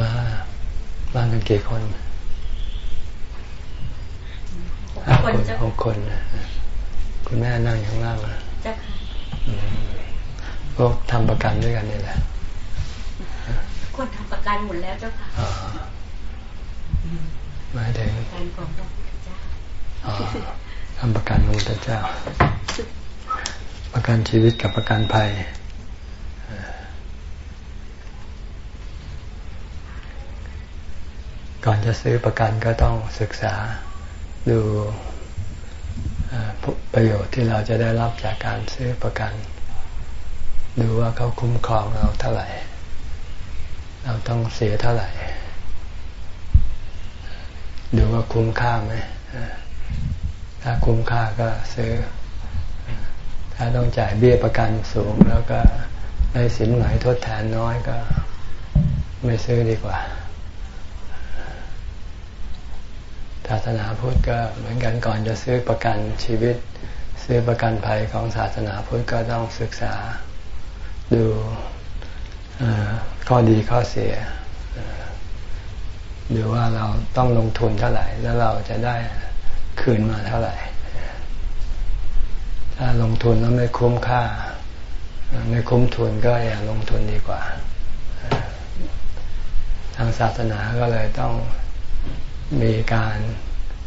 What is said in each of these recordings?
มามากันกี่คนหกคนหกคนคุณแม่นั่งข้างล่างนะจ้ะพวกทำประกันด้วยกันนี่แหละ คนทำประกันหมดแล้วเจ้าค่ะหมายถึงการของพระพุทธเจ้าทำประกันพระพุทธเจ้า ประกันชีวิตกับประกันภัย ก่อนจะซื้อประกันก็ต้องศึกษาดูประโยชน์ที่เราจะได้รับจากการซื้อประกัน ดูว่าเขาคุ้มครองเราเท่าไหร่ เราต้องเสียเท่าไหร่ ดูว่าคุ้มค่าไหมถ้าคุ้มค่าก็ซื้อ ถ้าต้องจ่ายเบี้ยประกันสูงแล้วก็ได้สินไหมทดแทนน้อยก็ไม่ซื้อดีกว่า ศาสนาพุทธก็เหมือนกันก่อนจะซื้อประกันชีวิต ซื้อประกันภัยของศาสนาพุทธก็ต้องศึกษาดูข้อดีข้อเสียดูว่าเราต้องลงทุนเท่าไหร่ แล้วเราจะได้คืนมาเท่าไหร่ ถ้าลงทุนแล้วไม่คุ้มค่า ไม่คุ้มทุนก็อย่าลงทุนดีกว่า ทางศาสนาก็เลยต้อง มีการ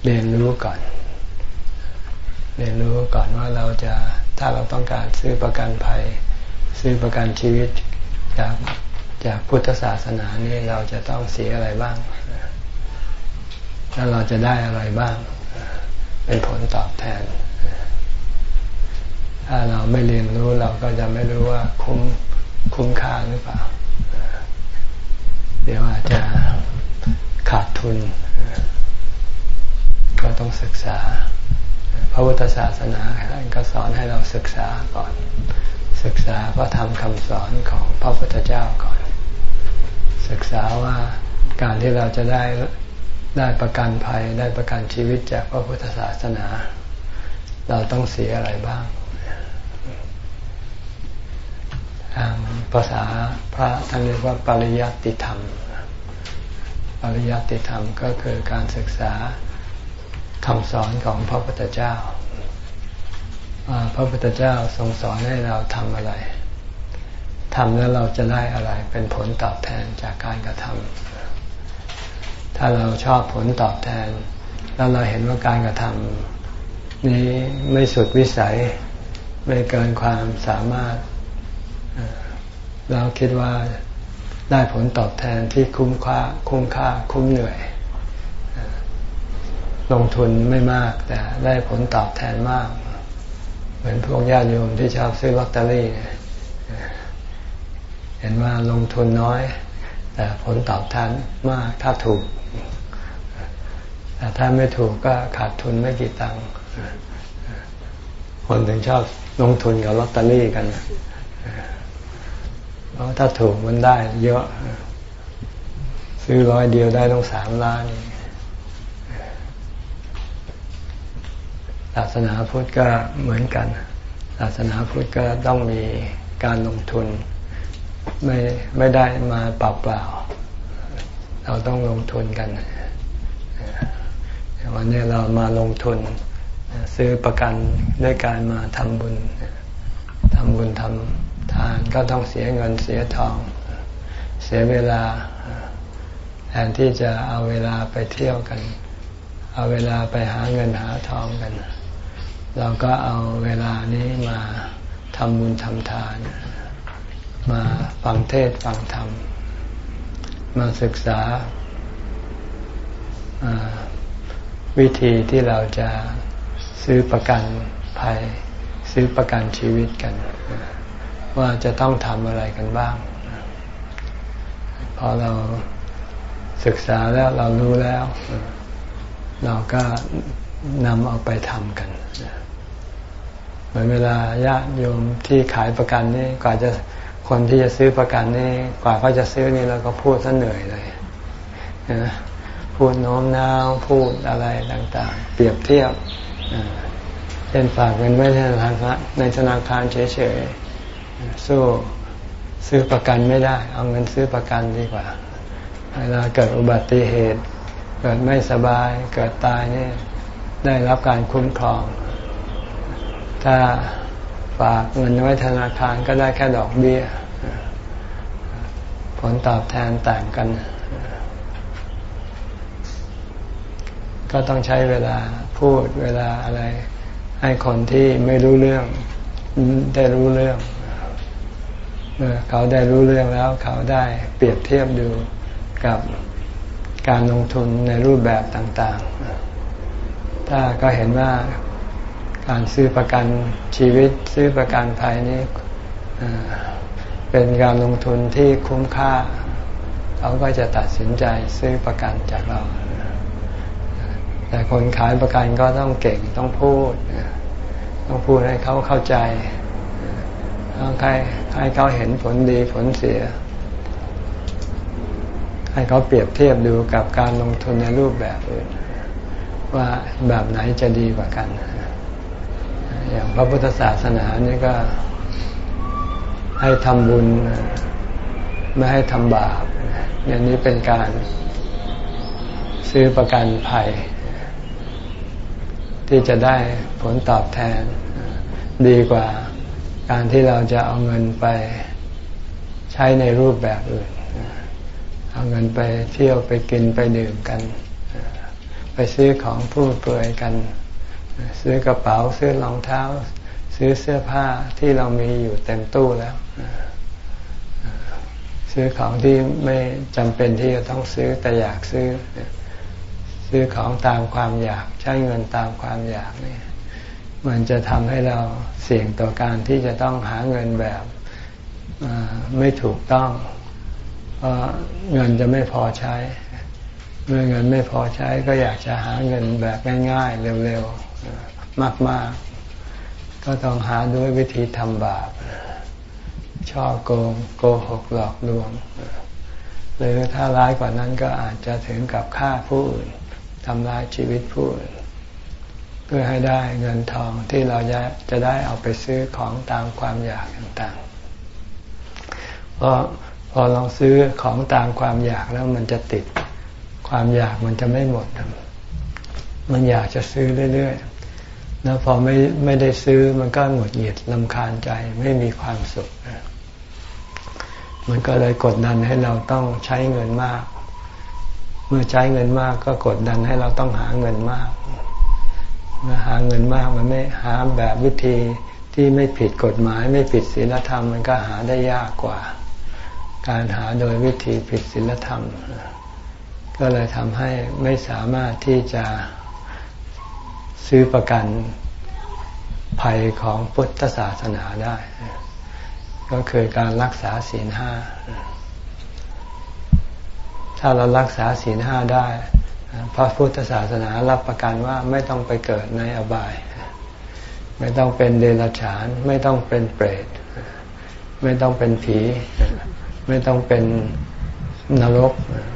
เรียนรู้ก่อน เรียนรู้ก่อนว่าเราจะถ้าเราต้องการซื้อประกันภัย ซื้อประกันชีวิตจากจากพุทธศาสนานี่เราจะต้องเสียอะไรบ้าง แล้วเราจะได้อะไรบ้าง เป็นผลตอบแทน ถ้าเราไม่เรียนรู้เราก็จะไม่รู้ว่าคุ้มคุ้มค่าหรือเปล่า เดี๋ยวอาจจะ ขาดทุน ก็ต้องศึกษา พระพุทธศาสนาท่านก็สอนให้เราศึกษาก่อน ศึกษาพระธรรมคำสอนของพระพุทธเจ้าก่อน ศึกษาว่าการที่เราจะได้ได้ประกันภัยได้ประกันชีวิตจากพระพุทธศาสนา เราต้องเสียอะไรบ้างทางภาษาพระท่านเรียกว่าปริยัติธรรม ปริยัติธรรมก็คือการศึกษาคำสอนของพระพุทธเจ้าพระพุทธเจ้าทรงสอนให้เราทำอะไรทำแล้วเราจะได้อะไรเป็นผลตอบแทนจากการกระทำถ้าเราชอบผลตอบแทน แล้วเราเห็นว่าการกระทำนี้ไม่สุดวิสัยไม่เกินความสามารถ เราคิดว่า ได้ผลตอบแทนที่คุ้มค่าคุ้มค่าคุ้มเหนื่อย ลงทุนไม่มากแต่ได้ผลตอบแทนมาก เหมือนพวกญาติโยมที่ชอบซื้อลอตเตอรี่ เห็นว่าลงทุนน้อย แต่ผลตอบแทนมากถ้าถูกแต่ถ้าไม่ถูกก็ขาดทุนไม่กี่ตังค์คนถึงชอบลงทุนกับลอตเตอรี่กันเพราะ ถ้าถูกมันได้เยอะ ซื้อร้อยเดียวได้ต้องสามล้านนี่ศาสนาพุทธก็เหมือนกัน ศาสนาพุทธก็ต้องมีการลงทุน ไม่ไม่ได้มาเปล่าเปล่า เราต้องลงทุนกันวันนี้เรามาลงทุน ซื้อประกันด้วยการมาทำบุญทำบุญทำานก็ต้องเสียเงินเสียทอง เสียเวลาแทนที่จะเอาเวลาไปเที่ยวกัน เอาเวลาไปหาเงินหาทองกัน เราก็เอาเวลานี้มาทำบุญทำทาน มาฟังเทศฟังธรรม มาศึกษาวิธีที่เราจะซื้อประกันภัย ซื้อประกันชีวิตกัน ว่าจะต้องทำอะไรกันบ้าง พอเราศึกษาแล้วเรารู้แล้ว เราก็นำเอาไปทำกันเหมือนเวลาญาติโยมที่ขายประกันนี่กว่าจะคนที่จะซื้อประกันนี่กว่าเขาจะซื้อนี่เราก็พูดซะเหนื่อยเลยนะพูดโน้มน้าวพูดอะไรต่างๆ เปรียบเทียบเช่นฝากเงินไว้ในธนาคารในธนาคารเฉยๆ สู้ซื้อประกันไม่ได้ เอาเงินซื้อประกันดีกว่า เวลาเกิดอุบัติเหตุ เกิดไม่สบายเกิดตายเนี่ยได้รับการคุ้มครอง ถ้าฝากเงินไว้ธนาคารก็ได้แค่ดอกเบี้ย ผลตอบแทนต่างกัน ก็ต้องใช้เวลาพูดเวลาอะไร ให้คนที่ไม่รู้เรื่อง ได้รู้เรื่อง เขาได้รู้เรื่องแล้ว เขาได้เปรียบเทียบดูกับการลงทุนในรูปแบบต่างๆ ถ้าก็เห็นว่าการซื้อประกันชีวิตซื้อประกันภัยนี้เป็นการลงทุนที่คุ้มค่า เขาก็จะตัดสินใจซื้อประกันจากเรา แต่คนขายประกันก็ต้องเก่งต้องพูด ต้องพูดให้เขาเข้าใจ ให้ให้เขาเห็นผลดีผลเสีย ให้เขาเปรียบเทียบดูกับการลงทุนในรูปแบบอื่น ว่าแบบไหนจะดีกว่ากัน อย่างพระพุทธศาสนานี่ก็ให้ทำบุญไม่ให้ทำบาปอย่างนี้เป็นการซื้อประกันภัย ที่จะได้ผลตอบแทนดีกว่า การที่เราจะเอาเงินไปใช้ในรูปแบบอื่น เอาเงินไปเที่ยวไปกินไปดื่มกัน ไปซื้อของผู้เปื่อยกัน ซื้อกระเป๋าซื้อรองเท้า ซื้อเสื้อผ้าที่เรามีอยู่เต็มตู้แล้ว ซื้อของที่ไม่จำเป็นที่จะต้องซื้อแต่อยากซื้อ ซื้อของตามความอยาก ใช้เงินตามความอยากนี่ มันจะทำให้เราเสี่ยงต่อการที่จะต้องหาเงินแบบไม่ถูกต้อง เพราะเงินจะไม่พอใช้ เมื่อเงินไม่พอใช้ก็อยากจะหาเงินแบบง่ายๆ เร็วๆ มากๆ ก็ต้องหาด้วยวิธีทำบาปช่อโกงโกหกหลอกลวง หรือถ้าร้ายกว่านั้นก็อาจจะถึงกับฆ่าผู้อื่นทำร้ายชีวิตผู้อื่น พื่อให้ได้เงินทองที่เราจะจะได้เอาไปซื้อของตามความอยากต่างๆ เพราะพอเราซื้อของตามความอยากแล้วมันจะติดความอยากมันจะไม่หมด มันอยากจะซื้อเรื่อยๆ แล้วพอไม่ไม่ได้ซื้อมันก็หงุดหงิดลำคาญใจไม่มีความสุข มันก็เลยกดดันให้เราต้องใช้เงินมาก เมื่อใช้เงินมากก็กดดันให้เราต้องหาเงินมาก หาเงินมากมันไม่หาแบบวิธีที่ไม่ผิดกฎหมาย ไม่ผิดศีลธรรมมันก็หาได้ยากกว่า การหาโดยวิธีผิดศีลธรรม ก็เลยทำให้ไม่สามารถที่จะซื้อประกันภัยของพุทธศาสนาได้ ก็คือการรักษาศีลห้าถ้าเรารักษาศีลห้าได้ พระพุทธศาสนารับประกันว่าไม่ต้องไปเกิดในอบาย ไม่ต้องเป็นเดรัจฉาน ไม่ต้องเป็นเปรต ไม่ต้องเป็นผี ไม่ต้องเป็นนรก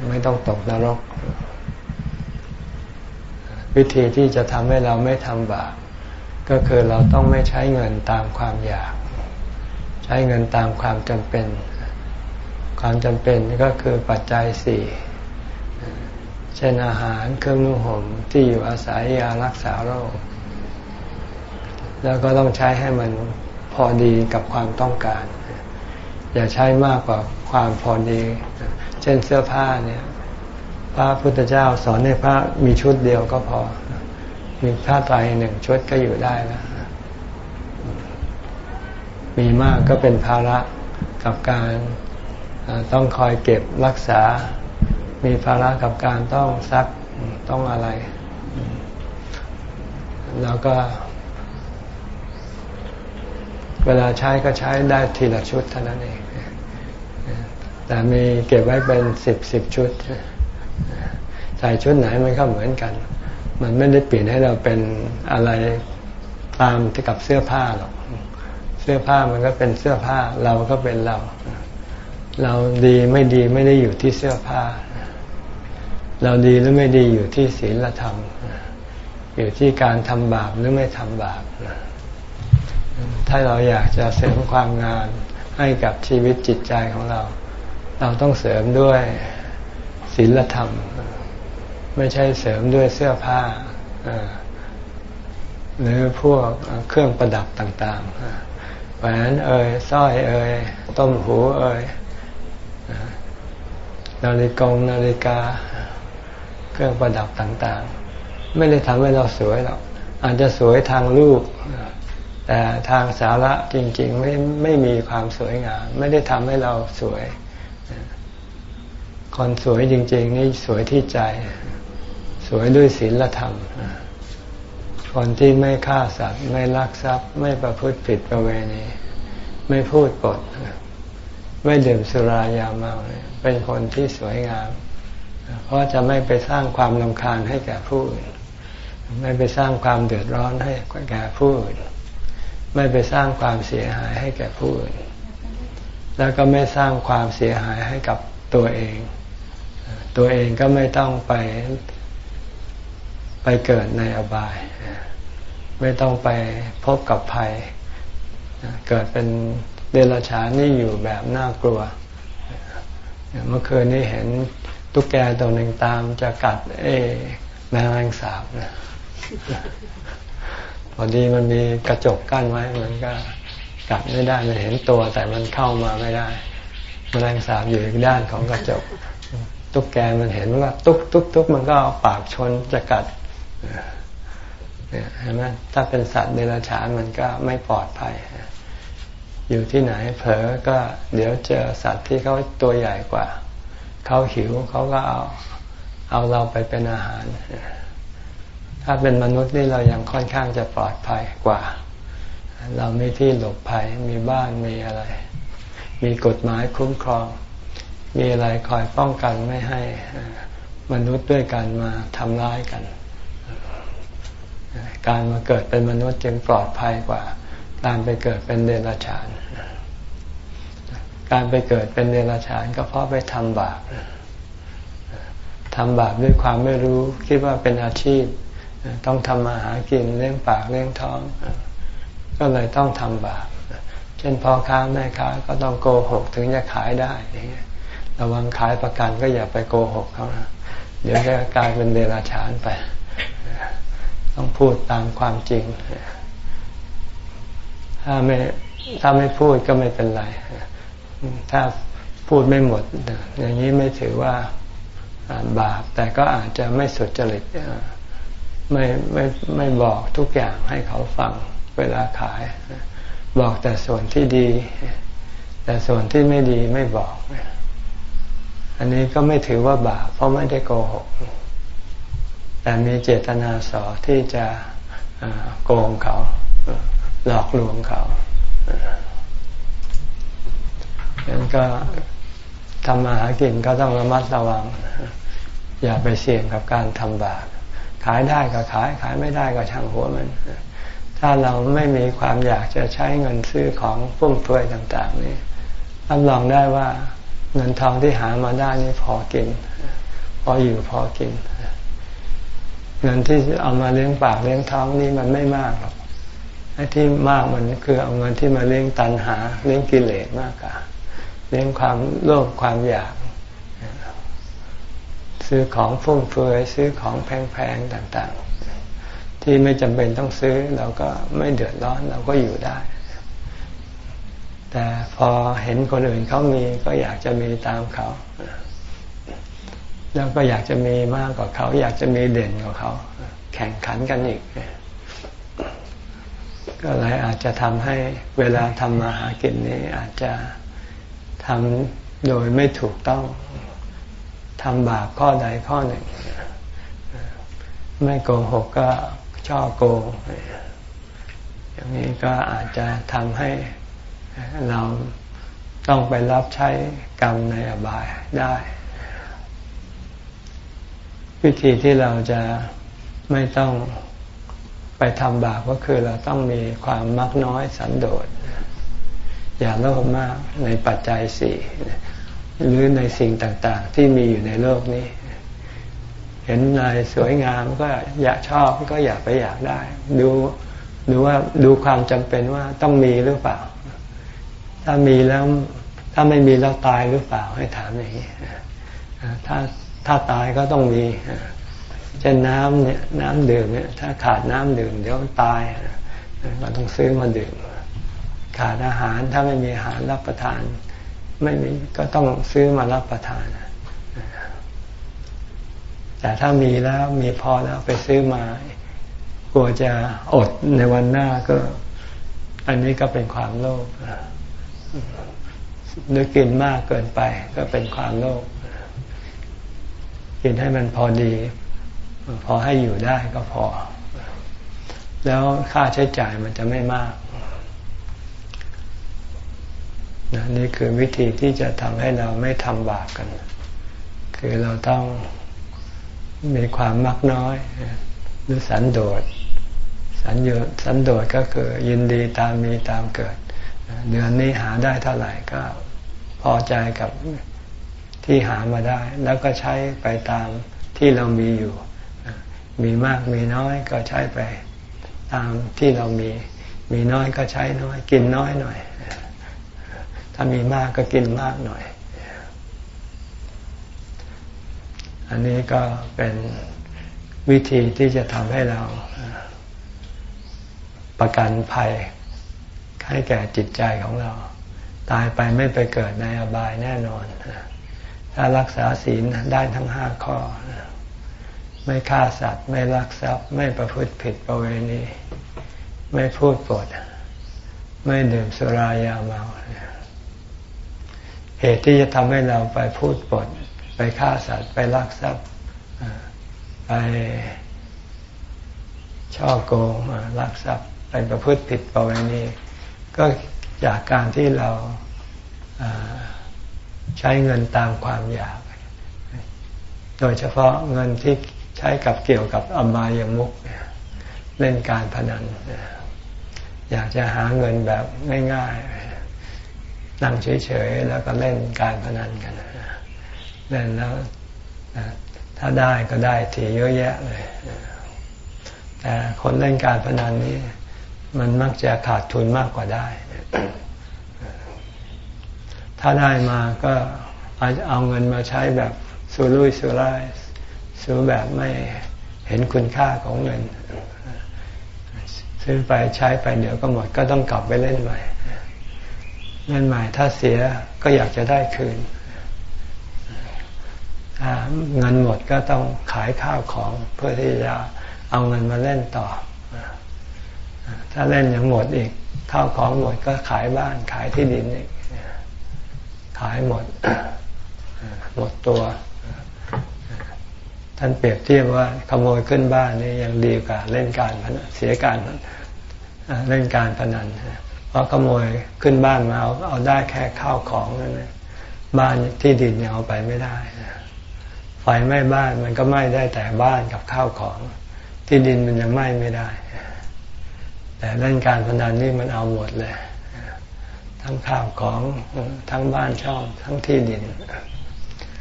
ไม่ต้องตกนรก วิธีที่จะทำให้เราไม่ทำบาปก็คือเราต้องไม่ใช้เงินตามความอยาก ใช้เงินตามความจำเป็น ความจำเป็นก็คือปัจจัยสี่ เช่นอาหารเครื่องนุ่งห่มที่อยู่อาศัยยารักษาโรค แล้วก็ต้องใช้ให้มันพอดีกับความต้องการ อย่าใช้มากกว่าความพอดี เช่นเสื้อผ้าเนี่ย พระพุทธเจ้าสอนให้พระมีชุดเดียวก็พอ มีผ้าไตรหนึ่งชุดก็อยู่ได้แล้วมีมากก็เป็นภาระกับการต้องคอยเก็บรักษา มีภาระกับการต้องซักต้องอะไร แล้วก็ เวลาใช้ก็ใช้ได้ทีละชุดเท่านั้นเอง แต่มีเก็บไว้เป็นสิบสิบชุด ใส่ชุดไหนมันก็เหมือนกัน มันไม่ได้เปลี่ยนให้เราเป็นอะไรตามที่กับเสื้อผ้าหรอก เสื้อผ้ามันก็เป็นเสื้อผ้า เราก็เป็นเรา เราดีไม่ดีไม่ได้อยู่ที่เสื้อผ้า เราดีหรือไม่ดีอยู่ที่ศีลธรรม อยู่ที่การทำบาปหรือไม่ทำบาปถ้าเราอยากจะเสริมความงามให้กับชีวิตจิตใจของเรา เราต้องเสริมด้วยศีลธรรม ไม่ใช่เสริมด้วยเสื้อผ้าหรือพวกเครื่องประดับต่างๆแหวนเอ่ยสร้อยเอ่ยต้มหูเอ่ยนาฬิกงนาฬิกา เครื่องประดับต่างๆ ไม่ได้ทำให้เราสวยหรอกอาจจะสวยทางรูป แต่ทางสาระจริงๆ ไม่ไม่มีความสวยงาม ไม่ได้ทำให้เราสวย คนสวยจริง ๆ นี่สวยที่ใจ สวยด้วยศีลธรรม คนที่ไม่ฆ่าสัตว์ ไม่ลักทรัพย์ ไม่ประพฤติผิดประเวณี ไม่พูดปด ไม่ดื่มสุรายาเมาเป็นคนที่สวยงาม เพราะจะไม่ไปสร้างความลำคาญให้แก่ผู้อื่น ไม่ไปสร้างความเดือดร้อนให้แก่ผู้อื่น ไม่ไปสร้างความเสียหายให้แก่ผู้อื่น แล้วก็ไม่สร้างความเสียหายให้กับตัวเอง ตัวเองก็ไม่ต้องไปไปเกิดในอบาย ไม่ต้องไปพบกับภัย เกิดเป็นเดรัจฉานนี่อยู่แบบน่ากลัว เมื่อคืนนี้เห็น ตุ๊กแกตัวหนึ่งตามจะกัดเอแมลงสาบนะพอดีมันมีกระจกกั้นไว้มันก็กัดไม่ได้มันเห็นตัวแต่มันเข้ามาไม่ได้แมลงสาบอยู่อีกด้านของกระจก ตุ๊กแกมันเห็นว่า ตุ๊กตุ๊กตุ๊กมันก็เอาปากชนจะกัดเนี่ยเห็นไหมถ้าเป็นสัตว์เดรัจฉานมันก็ไม่ปลอดภัย อยู่ที่ไหนเผลอก็เดี๋ยวเจอสัตว์ที่เขาตัวใหญ่กว่า เขาหิวเขาก็เอาเอาเราไปเป็นอาหาร ถ้าเป็นมนุษย์นี่เรายังค่อนข้างจะปลอดภัยกว่า เรามีที่หลบภัย มีบ้านมีอะไร มีกฎหมายคุ้มครอง มีอะไรคอยป้องกันไม่ให้มนุษย์ด้วยกันมาทำร้ายกัน การมาเกิดเป็นมนุษย์จึงปลอดภัยกว่า การไปเกิดเป็นเดรัจฉาน การไปเกิดเป็นเดรัจฉานก็เพราะไปทำบาปทำบาปด้วยความไม่รู้คิดว่าเป็นอาชีพ ต้องทำมาหากินเลี้ยงปากเลี้ยงท้อง ก็เลยต้องทำบาป เช่นพ่อค้าแม่ค้าก็ต้องโกหกถึงจะขายได้อย่างเงี้ยระวังขายประกันก็อย่าไปโกหกเขานะเดี๋ยวจะกลายเป็นเดรัจฉานไป ต้องพูดตามความจริง ถ้าไม่ถ้าไม่พูดก็ไม่เป็นไร ถ้าพูดไม่หมด อย่างนี้ไม่ถือว่าบาป แต่ก็อาจจะไม่สุดจริตไม่ไม่ไม่บอกทุกอย่างให้เขาฟังเวลาขาย บอกแต่ส่วนที่ดี แต่ส่วนที่ไม่ดีไม่บอก อันนี้ก็ไม่ถือว่าบาปเพราะไม่ได้โกหก แต่มีเจตนาสอที่จะโกงเขา หลอกลวงเขา งนั้นก็ทำมาหากินก็ต้องระมัดระวัง อย่าไปเสี่ยงกับการทำบาปขายได้ก็ขาย ขายไม่ได้ก็ช่างหัวมัน ถ้าเราไม่มีความอยากจะใช้เงินซื้อของฟุ่มเฟือยต่าง ๆ นี่รับรองได้ว่าเงินทองที่หามาได้นี่พอกิน พออยู่พอกิน เงินที่เอามาเลี้ยงปากเลี้ยงท้องนี่มันไม่มากหรอกไอ้ที่มากมันคือเอาเงินที่มาเลี้ยงตันหาเลี้ยงกิเลสมากกว่า ลี้ยงความโลภความอยาก ซื้อของฟุ่มเฟือยซื้อของแพงๆต่างๆ ที่ไม่จำเป็นต้องซื้อเราก็ไม่เดือดร้อนเราก็อยู่ได้ แต่พอเห็นคนอื่นเขามีก็อยากจะมีตามเขา แล้วก็อยากจะมีมากกว่าเขา อยากจะมีเด่นกว่าเขา แข่งขันกันอีกก็เลยอาจจะทำให้เวลาทำมาหากินนี้อาจจะ ทำโดยไม่ถูกต้องทำบาปข้อใดข้อหนึ่ง ไม่โกหกก็ช่อโกงอย่างนี้ก็อาจจะทำให้เราต้องไปรับใช้กรรมในอบายได้ วิธีที่เราจะไม่ต้องไปทำบาปก็คือเราต้องมีความมักน้อยสันโดษ อย่าโลภมากในปัจจัยสี่หรือในสิ่งต่างๆ ที่มีอยู่ในโลกนี้ เห็นนายสวยงามก็อยากชอบก็อยากไปอยากได้ ดูดูว่าดูความจำเป็นว่าต้องมีหรือเปล่า ถ้ามีแล้วถ้าไม่มีแล้วตายหรือเปล่าให้ถามอย่างนี้ถ้าถ้าตายก็ต้องมีเช่นน้ำเนี่ยน้ำดื่มเนี่ยถ้าขาดน้ำดื่มเดี๋ยวตายก็ต้องซื้อมาดื่ม ขาดอาหารถ้าไม่มีอาหารรับประทาน ไม่มีก็ต้องซื้อมารับประทาน แต่ถ้ามีแล้วมีพอแล้วไปซื้อมากลัวจะอดในวันหน้าก็ อันนี้ก็เป็นความโลภหรือกินมากเกินไป ก็เป็นความโลภกินให้มันพอดี พอให้อยู่ได้ก็พอ แล้วค่าใช้จ่ายมันจะไม่มาก นะนี่คือวิธีที่จะทำให้เราไม่ทำบาปกัน คือเราต้องมีความมักน้อยหรือสันโดษสันโยสันโดษก็คือยินดีตามมีตามเกิด เดือนนี้หาได้เท่าไหร่ก็พอใจกับที่หามาได้ แล้วก็ใช้ไปตามที่เรามีอยู่ มีมากมีน้อยก็ใช้ไปตามที่เรามี มีน้อยก็ใช้น้อย กินน้อยหน่อย ถ้ามีมากก็กินมากหน่อย อันนี้ก็เป็นวิธีที่จะทำให้เราประกันภัยให้แก่จิตใจของเรา ตายไปไม่ไปเกิดในอบายแน่นอน ถ้ารักษาศีลได้ทั้งห้าข้อ ไม่ฆ่าสัตว์ ไม่ลักทรัพย์ ไม่ประพฤติผิดประเวณี ไม่พูดปด ไม่ดื่มสุรายาเมาเเหตุที่จะทำให้เราไปพูดปด ไปฆ่าสัตว์ ไปลักทรัพย์ไปช่อโกงลักทรัพย์ไปประพฤติผิดประเวณีก็จากการที่เราใช้เงินตามความอยาก โดยเฉพาะเงินที่ใช้กับเกี่ยวกับอบายามุกเล่นการพนันอยากจะหาเงินแบบง่ายๆ นั่งเฉยๆแล้วก็เล่นการพนันกันเล่นแล้วถ้าได้ก็ได้ทีเยอะแยะเลยแต่คนเล่นการพนันนี้มันมักจะขาดทุนมากกว่าได้ ถ้าได้มาก็เอาเงินมาใช้แบบสุรุ่ยสุร่ายซื้อแบบไม่เห็นคุณค่าของเงิน ซื้อไปใช้ไปเดี๋ยวก็หมดก็ต้องกลับไปเล่นใหม่ เล่นใหม่ถ้าเสียก็อยากจะได้คืนเงินหมดก็ต้องขายข้าวของเพื่อที่จะเอาเงินมาเล่นต่อ ถ้าเล่นยังหมดอีกข้าวของหมดก็ขายบ้านขายที่ดินอีกขายหมด หมดตัว ท่านเปรียบเทียบว่าขโมยขึ้นบ้านนี่ยังดีกว่าเล่นการพนันเสียการเล่นการพนัน เพราะขโมยขึ้นบ้านมาเอาเอาได้แค่ข้าวของนั่นเองบ้านที่ดินยังเอาไปไม่ได้ไฟไหม้บ้านมันก็ไหม้ได้แต่บ้านกับข้าวของ ที่ดินมันยังไหม้ไม่ได้ แต่เล่นการพนันนี่มันเอาหมดเลย ทั้งข้าวของทั้งบ้านช่องทั้งที่ดิน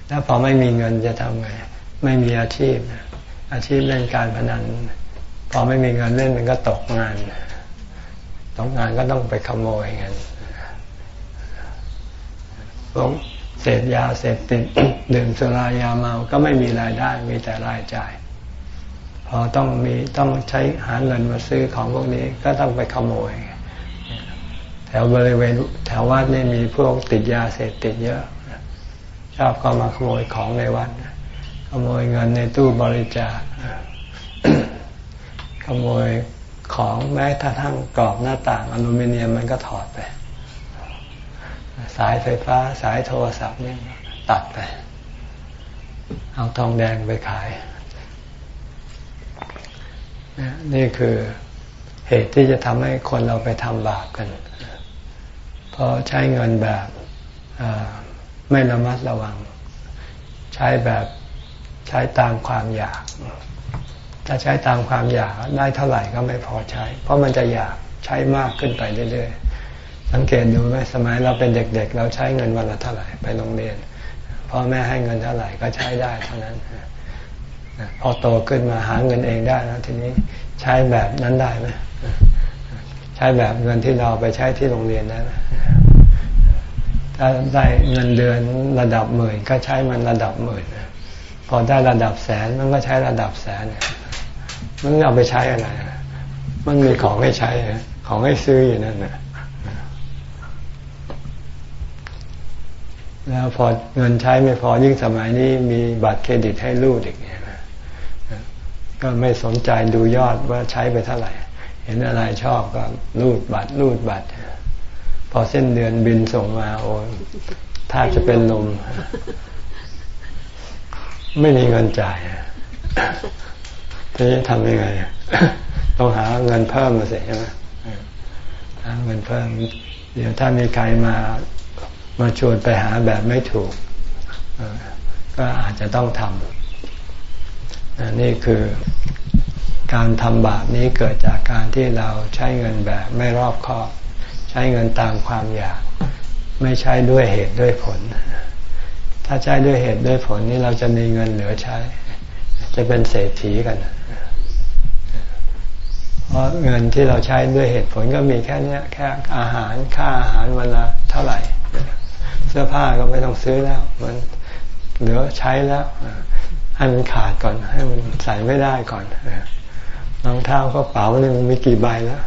แล้วพอไม่มีเงินจะทำไงไม่มีอาชีพอาชีพเล่นการพนันพอไม่มีเงินเล่นมันก็ตกงาน ตกงานก็ต้องไปขโมยเงินพวกเสพยาเสพติดดื่มสุรายาเมาก็ไม่มีรายได้มีแต่รายจ่าย พอต้องมีต้องใช้หาเงินมาซื้อของพวกนี้ก็ต้องไปขโมย แถวบริเวณแถววัดนี่มีพวกติดยาเสพติดเยอะ ชอบก็มาขโมยของในวัด ขโมยเงินในตู้บริจาคขโมย ของแม้กระทั่งกรอบหน้าต่างอลูมิเนียมมันก็ถอดไป สายไฟฟ้าสายโทรศัพท์นี่ตัดไป เอาทองแดงไปขาย นี่คือเหตุที่จะทำให้คนเราไปทำบาปกัน เพราะใช้เงินแบบไม่ระมัดระวัง ใช้แบบใช้ตามความอยาก ถ้าใช้ตามความอยากได้เท่าไหร่ก็ไม่พอใช้ เพราะมันจะอยากใช้มากขึ้นไปเรื่อยๆ สังเกตดูไหมสมัยเราเป็นเด็กๆ เราใช้เงินวันละเท่าไหร่ไปโรงเรียนพ่อแม่ให้เงินเท่าไหร่ก็ใช้ได้เท่านั้นพอโตขึ้นมาหาเงินเองได้แล้วทีนี้ใช้แบบนั้นได้ไหมใช้แบบเงินที่เราไปใช้ที่โรงเรียนได้ไหมถ้าได้เงินเดือนระดับหมื่นก็ใช้มันระดับหมื่นพอได้ระดับแสนมันก็ใช้ระดับแสน มันเอาไปใช้อะไร มันมีของให้ใช้ ของให้ซื้ออยู่นั่นนะแล้วพอเงินใช้ไม่พอยิ่งสมัยนี้มีบัตรเครดิตให้ลูกอีกเนี่ยก็ไม่สนใจดูยอดว่าใช้ไปเท่าไหร่ เห็นอะไรชอบก็รูดบัตรรูดบัตร พอเส้นเดือนบินส่งมาโอ้ถ้าจะเป็นลม ไม่มีเงินจ่าย ทีนี้ทำยังไงต้องหาเงินเพิ่มมาสิใช่ไหมหาเงินเพิ่ม เดี๋ยวถ้ามีใครมามาชวนไปหาแบบไม่ถูกก็อาจจะต้องทำนี่คือการทำบาปนี้เกิดจากการที่เราใช้เงินแบบไม่รอบคอบ ใช้เงินตามความอยาก ไม่ใช้ด้วยเหตุด้วยผล ถ้าใช้ด้วยเหตุด้วยผลนี่เราจะมีเงินเหลือใช้ จะเป็นเศรษฐีกัน เพราะเงินที่เราใช้ด้วยเหตุผลก็มีแค่นี้แค่อาหารค่าอาหารวันละเท่าไหร่ เสื้อผ้าก็ไม่ต้องซื้อแล้ว มันเหลือใช้แล้วให้มันขาดก่อน ให้มันใส่ไม่ได้ก่อนรองเท้าก็เป๋าเนี่ยมันมีกี่ใบแล้ว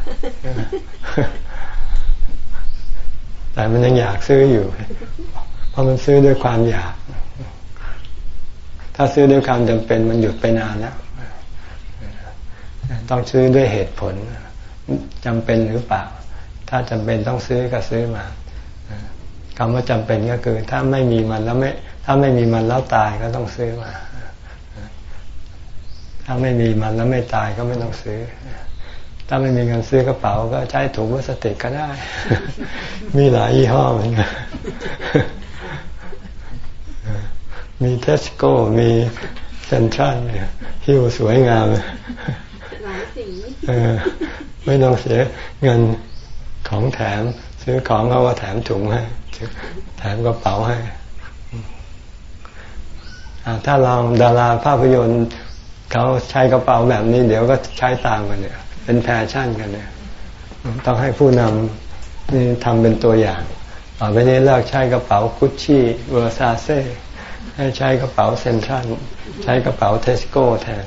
แต่มันยังอยากซื้ออยู่ เพราะมันซื้อด้วยความอยาก ถ้าซื้อด้วยความจำเป็นมันหยุดไปนานแล้วต้องซื้อด้วยเหตุผลจำเป็นหรือเปล่า ถ้าจำเป็นต้องซื้อก็ซื้อมาคำว่าจำเป็นก็คือ ถ้าไม่มีมันแล้วไม่ ถ้าไม่มีมันแล้วตายก็ต้องซื้อมา ถ้าไม่มีมันแล้วไม่ตายก็ไม่ต้องซื้อ ถ้าไม่มีเงินซื้อกระเป๋า ก็ใช้ถุงพลาสติกก็ได้ มีหลายยี่ห้อเหมือนกัน มีเทสโก้มีเซนทรัลเนี่ยฮิวสวยงามหลายสีไม่ต้องเสียเงินของแถม ซื้อของเขาว่าแถมถุงให้แถมกระเป๋าให้ถ้าเราดาราภาพยนตร์เขาใช้กระเป๋าแบบนี้ เดี๋ยวก็ใช้ตามกันเนี่ย เป็นแฟชั่นกันเนี่ย ต้องให้ผู้นำนี่ทำเป็นตัวอย่างต่อไปนี้เลิกใช้กระเป๋า Gucci Versace ให้ใช้กระเป๋าเซ็นทรัลใช้กระเป๋าเทสโก้แทน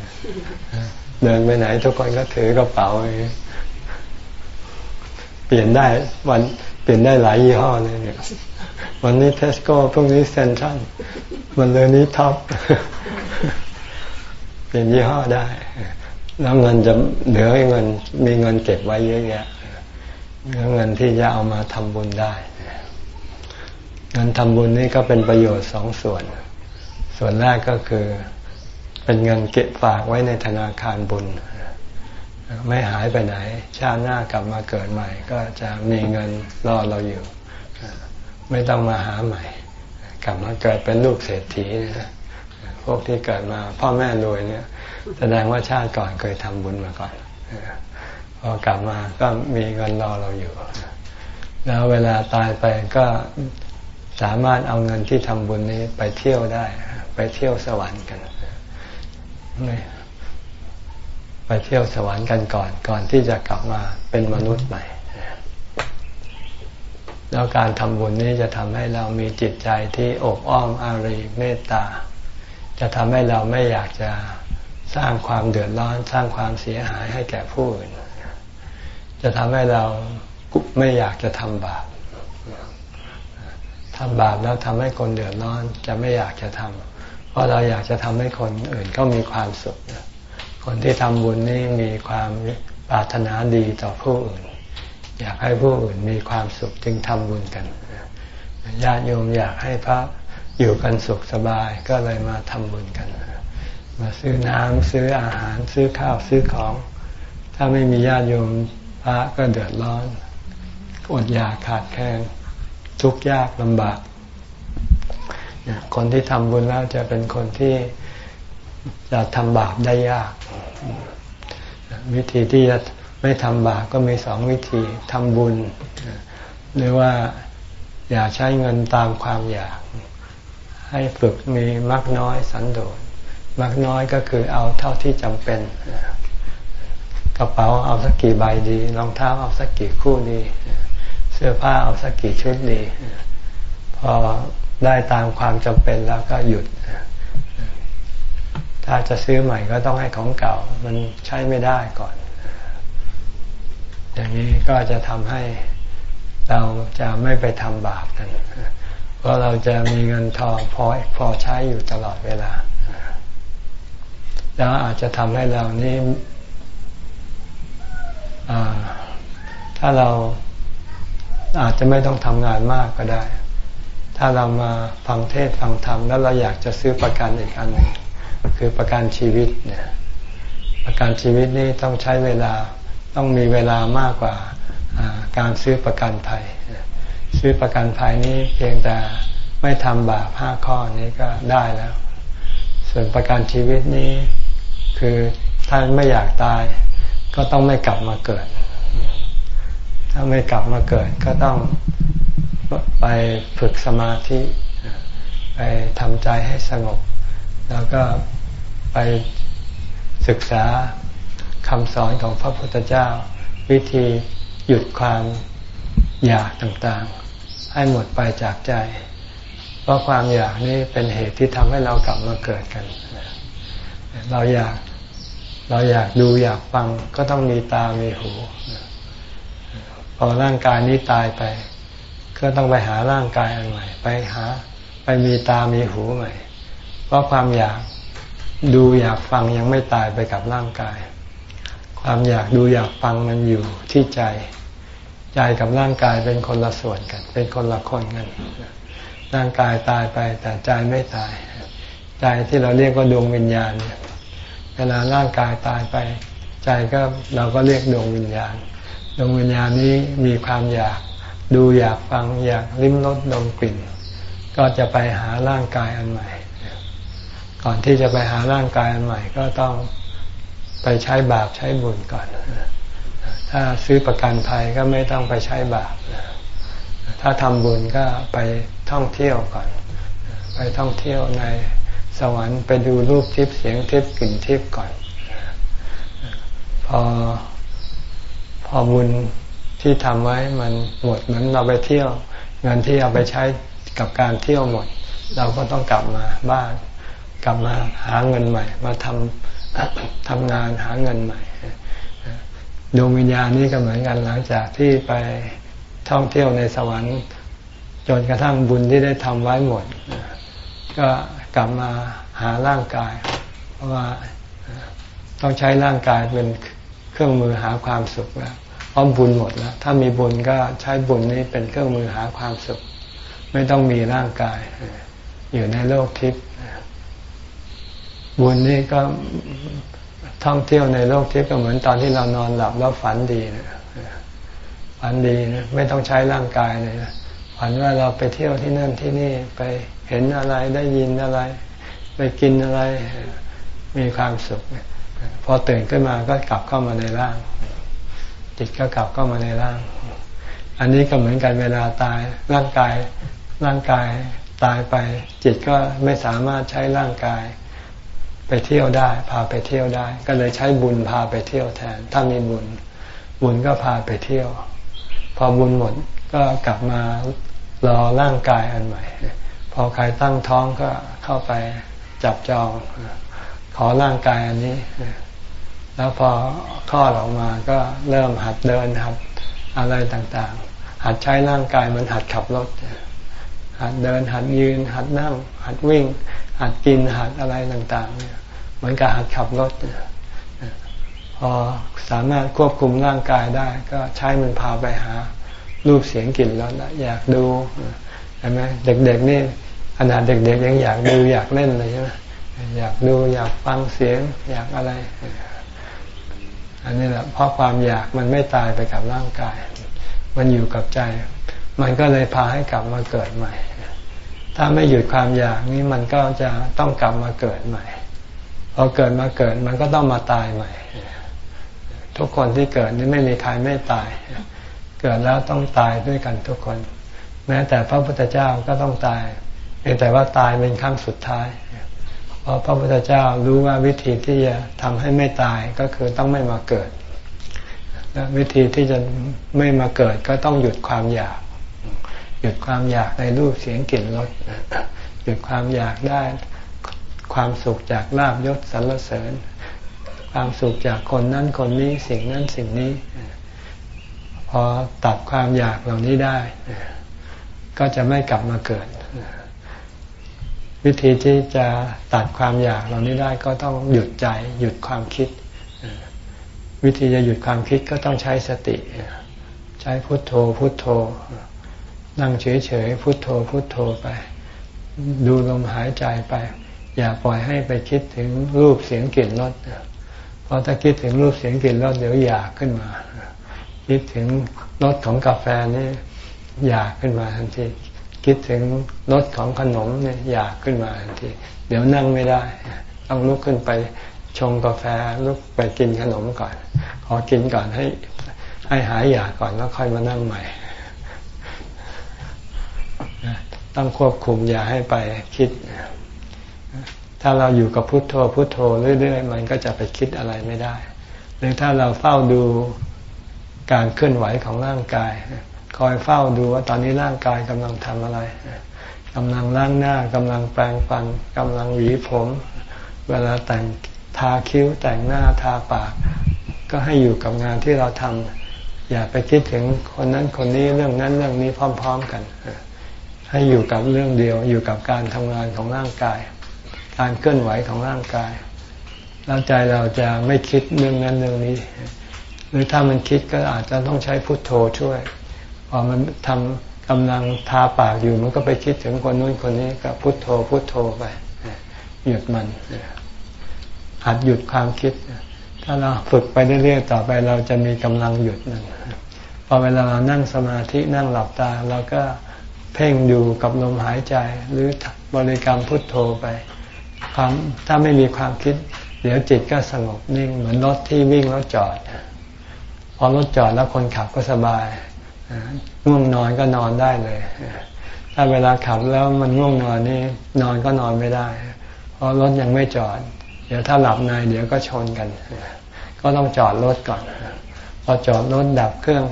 เดินไปไหนทุกคนก็ถือกระเป๋า เปลี่ยนได้วันเปลี่ยนได้หลายยี่ห้อเลยเนี่ยวันนี้เทสโก้พรุ่งนี้เซ็นทรัลวันเลยนี้ท็อปเปลี่ยนยี่ห้อได้ แล้วเงินจะเหลือเงิน มีเงินเก็บไว้เยอะแยะเหลือเงินที่จะเอามาทำบุญได้เงินทำบุญนี่ก็เป็นประโยชน์สองส่วน ส่วนแรกก็คือเป็นเงินเก็บฝากไว้ในธนาคารบุญ ไม่หายไปไหน ชาติหน้ากลับมาเกิดใหม่ ก็จะมีเงินรอเราอยู่ ไม่ต้องมาหาใหม่ กลับมาเกิดเป็นลูกเศรษฐีนะพวกที่เกิดมาพ่อแม่รวยเนี่ย แสดงว่าชาติก่อนเคยทำบุญมาก่อนพอกลับมาก็มีเงินรอเราอยู่ แล้วเวลาตายไปก็สามารถเอาเงินที่ทำบุญนี้ไปเที่ยวได้ ไปเที่ยวสวรรค์กันไปเที่ยวสวรรค์กันก่อน ก่อนที่จะกลับมาเป็นมนุษย์ใหม่ แล้วการทำบุญนี้จะทำให้เรามีจิตใจที่อบอ้อมอารีเมตตา จะทำให้เราไม่อยากจะสร้างความเดือดร้อน สร้างความเสียหายให้แก่ผู้อื่น จะทำให้เราไม่อยากจะทำบาปทำบาปแล้วทำให้คนเดือดร้อน จะไม่อยากจะทำ เพราะเราอยากจะทำให้คนอื่นก็มีความสุข คนที่ทำบุญนี่มีความปรารถนาดีต่อผู้อื่น อยากให้ผู้อื่นมีความสุขจึงทำบุญกันญาติโยมอยากให้พระอยู่กันสุขสบายก็เลยมาทำบุญกัน มาซื้อน้ำซื้ออาหารซื้อข้าวซื้อของ ถ้าไม่มีญาติโยมพระก็เดือดร้อนอดอยากขาดแคลนทุกข์ยากลำบาก คนที่ทำบุญแล้วจะเป็นคนที่จะทำบาปได้ยาก วิธีที่จะไม่ทำบาปก็มีสองวิธีทำบุญ หรือว่าอย่าใช้เงินตามความอยาก ให้ฝึกมีมักน้อยสันโดษมักน้อยก็คือเอาเท่าที่จำเป็น กระเป๋าเอาสักกี่ใบดีรองเท้าเอาสักกี่คู่ดี เสื้อผ้าเอาสักกี่ชุดดี พอ ได้ตามความจำเป็นแล้วก็หยุด ถ้าจะซื้อใหม่ก็ต้องให้ของเก่า มันใช้ไม่ได้ก่อน อย่างนี้ก็จะทำให้เราจะไม่ไปทำบาปกันเพราะเราจะมีเงินทองพอพอใช้อยู่ตลอดเวลา แล้วอาจจะทำให้เรานี่ถ้าเราอาจจะไม่ต้องทำงานมากก็ได้ ถ้าเรามาฟังเทศฟังธรรมแล้วเราอยากจะซื้อประกันอีกอันหนึ่งคือประกันชีวิตเนี่ยประกันชีวิตนี่ต้องใช้เวลาต้องมีเวลามากกว่าการซื้อประกันภัย ซื้อประกันภัยนี้เพียงแต่ไม่ทำบาปห้าข้อนี้ก็ได้แล้ว ส่วนประกันชีวิตนี้คือถ้าไม่อยากตาย ก็ต้องไม่กลับมาเกิด ถ้าไม่กลับมาเกิดก็ต้อง ไปฝึกสมาธิ ไปทำใจให้สงบ แล้วก็ไปศึกษาคำสอนของพระพุทธเจ้า วิธีหยุดความอยากต่างๆ ให้หมดไปจากใจ เพราะความอยากนี่เป็นเหตุที่ทำให้เรากลับมาเกิดกัน เราอยากเราอยากดูอยากฟังก็ต้องมีตามีหูพอร่างกายนี้ตายไป ก็ต้องไปหาร่างกายอันใหม่ ไปหา ไปมีตามีหูใหม่ เพราะความอยากดูอยากฟังยังไม่ตายไปกับร่างกาย ความอยากดูอยากฟังมันอยู่ที่ใจ ใจกับร่างกายเป็นคนละส่วนกัน เป็นคนละคนกัน ร่างกายตายไปแต่ใจไม่ตาย ใจที่เราเรียกว่าดวงวิญญาณเนี่ยเวลาร่างกายตายไป ใจก็เราก็เรียกดวงวิญญาณ ดวงวิญญาณนี้มีความอยาก ดูอยากฟังอยากลิ้มรสดมกลิ่น ก็จะไปหาร่างกายอันใหม่ ก่อนที่จะไปหาร่างกายอันใหม่ ก็ต้องไปใช้บาปใช้บุญก่อน ถ้าซื้อประกันภัยก็ไม่ต้องไปใช้บาปถ้าทำบุญก็ไปท่องเที่ยวก่อน ไปท่องเที่ยวในสวรรค์ไปดูรูปทิพย์เสียงทิพย์กลิ่นทิพย์ก่อน พอพอบุญ ที่ทำไว้มันหมดเหมือนเราไปเที่ยว เงินที่เอาไปใช้กับการเที่ยวหมด เราก็ต้องกลับมาบ้าน กลับมาหาเงินใหม่ มาทำทำงานหาเงินใหม่ดวงวิญญาณนี่ก็เหมือนกันหลังจากที่ไปท่องเที่ยวในสวรรค์จนกระทั่งบุญที่ได้ทำไว้หมด ก็กลับมาหาร่างกาย เพราะว่าต้องใช้ร่างกายเป็นเครื่องมือหาความสุขแล้ว เพราะบุญหมดแล้ว ถ้ามีบุญก็ใช้บุญนี้เป็นเครื่องมือหาความสุข ไม่ต้องมีร่างกาย อยู่ในโลกทิพย์บุญนี่ก็ท่องเที่ยวในโลกทิพย์ก็เหมือนตอนที่เรานอนหลับแล้วฝันดีนะฝันดีนะไม่ต้องใช้ร่างกายเลยนะฝันว่าเราไปเที่ยวที่นั่นที่นี่ไปเห็นอะไรได้ยินอะไร ไปกินอะไรมีความสุข พอตื่นขึ้นมาก็กลับเข้ามาในร่าง จิตก็กลับเข้ามาในร่าง อันนี้ก็เหมือนกันเวลาตายร่างกายร่างกายตายไป จิตก็ไม่สามารถใช้ร่างกาย ไปเที่ยวได้ พาไปเที่ยวได้ ก็เลยใช้บุญพาไปเที่ยวแทน ถ้ามีบุญ บุญก็พาไปเที่ยว พอบุญหมดก็กลับมารอร่างกายอันใหม่ พอใครตั้งท้องก็เข้าไปจับจอง ขอร่างกายอันนี้ แล้วพอคลอดออกมาก็เริ่มหัดเดินหัดอะไรต่างๆ หัดใช้ร่างกายมันหัดขับรถ หัดเดินหัดยืน หัดนั่ง หัดวิ่ง หัดกินหัดอะไรต่างๆเนี่ยเหมือนกับหัดขับรถพอสามารถควบคุมร่างกายได้ ก็ใช้มันพาไปหารูปเสียงกลิ่นรสอยากดูใช่ไหมเด็กๆนี่ขนาดเด็กๆยังอยากดูอยากเล่นเลยใช่ไหมอยากดูอยากฟังเสียงอยากอะไร อันนี้แหละเพราะความอยากมันไม่ตายไปกับร่างกาย มันอยู่กับใจ มันก็เลยพาให้กลับมาเกิดใหม่ ถ้าไม่หยุดความอยากนี้มันก็จะต้องกลับมาเกิดใหม่พอเกิดมาเกิดมันก็ต้องมาตายใหม่ ทุกคนที่เกิดนี่ไม่มีใครไม่ตาย เกิดแล้วต้องตายด้วยกันทุกคน แม้แต่พระพุทธเจ้าก็ต้องตายเพียงแต่ว่าตายเป็นครั้งสุดท้ายเราะพระพุทธเจ้ารู้ว่าวิธีที่จะทำให้ไม่ตายก็คือต้องไม่มาเกิด และวิธีที่จะไม่มาเกิดก็ต้องหยุดความอยาก หยุดความอยากในรูปเสียงกลิ่นรสหยุดความอยากได้ความสุขจากลาบยศสรรเสริญ ความสุขจากคนนั้นคนนี้สิ่งนั้นสิ่งนี้ พอตัดความอยากเหล่านี้ได้ ก็จะไม่กลับมาเกิด วิธีที่จะตัดความอยากเหล่านี้ได้ก็ต้องหยุดใจ หยุดความคิด วิธีจะหยุดความคิดก็ต้องใช้สติ ใช้พุทโธ พุทโธ นั่งเฉยๆพุทโธ พุทโธไป ดูลมหายใจไป อย่าปล่อยให้ไปคิดถึงรูปเสียงกลิ่นรสเพราะถ้าคิดถึงรูปเสียงกลิ่นรสเดี๋ยวอยากขึ้นมา คิดถึงรสของกาแฟนี่อยากขึ้นมาทันที คิดถึงรสของขนมเนี่ยอยากขึ้นมาทันทีเดี๋ยวนั่งไม่ได้ต้องลุกขึ้นไปชงกาแฟลุกไปกินขนมก่อน ขอกินก่อนให้ให้หายอยากก่อนแล้วค่อยมานั่งใหม่ ต้องควบคุมอย่าให้ไปคิด ถ้าเราอยู่กับพุทโธพุทโธเรื่อยๆ มันก็จะไปคิดอะไรไม่ได้ หรือถ้าเราเฝ้าดูการเคลื่อนไหวของร่างกาย คอยเฝ้าดูว่าตอนนี้ร่างกายกำลังทำอะไรกำลังล้างหน้ากำลังแปรงฟันกำลังหวีผม เวลาแต่งทาคิ้วแต่งหน้าทาปาก ก็ให้อยู่กับงานที่เราทำอย่าไปคิดถึงคนนั้นคนนี้เรื่องนั้นเรื่องนี้พร้อม ๆกัน ให้อยู่กับเรื่องเดียว อยู่กับการทำงานของร่างกาย การเคลื่อนไหวของร่างกายแล้วใจเราจะไม่คิดเรื่องนั้นเรื่องนี้ หรือถ้ามันคิดก็อาจจะต้องใช้พุทโธช่วย พอมันทำกำลังทาปากอยู่มันก็ไปคิดถึงคนนู้นคนนี้ก็พุทโธพุทโธไปหยุดมันหัดหยุดความคิด ถ้าเราฝึกไปเรื่อยๆต่อไปเราจะมีกำลังหยุดมันพอเวลาเรานั่งสมาธินั่งหลับตาเราก็เพ่งดูกับลมหายใจ หรือบริกรรมพุทโธไปความถ้าไม่มีความคิด เดี๋ยวจิตก็สงบนิ่งเหมือนรถที่วิ่งแล้วจอด พอรถจอดแล้วคนขับก็สบาย ง่วงนอนก็นอนได้เลย ถ้าเวลาขับแล้วมันง่วงนอนนี่นอนก็นอนไม่ได้ เพราะรถยังไม่จอด เดี๋ยวถ้าหลับในเดี๋ยวก็ชนกัน ก็ต้องจอดรถก่อน พอจอดรถดับเครื่อง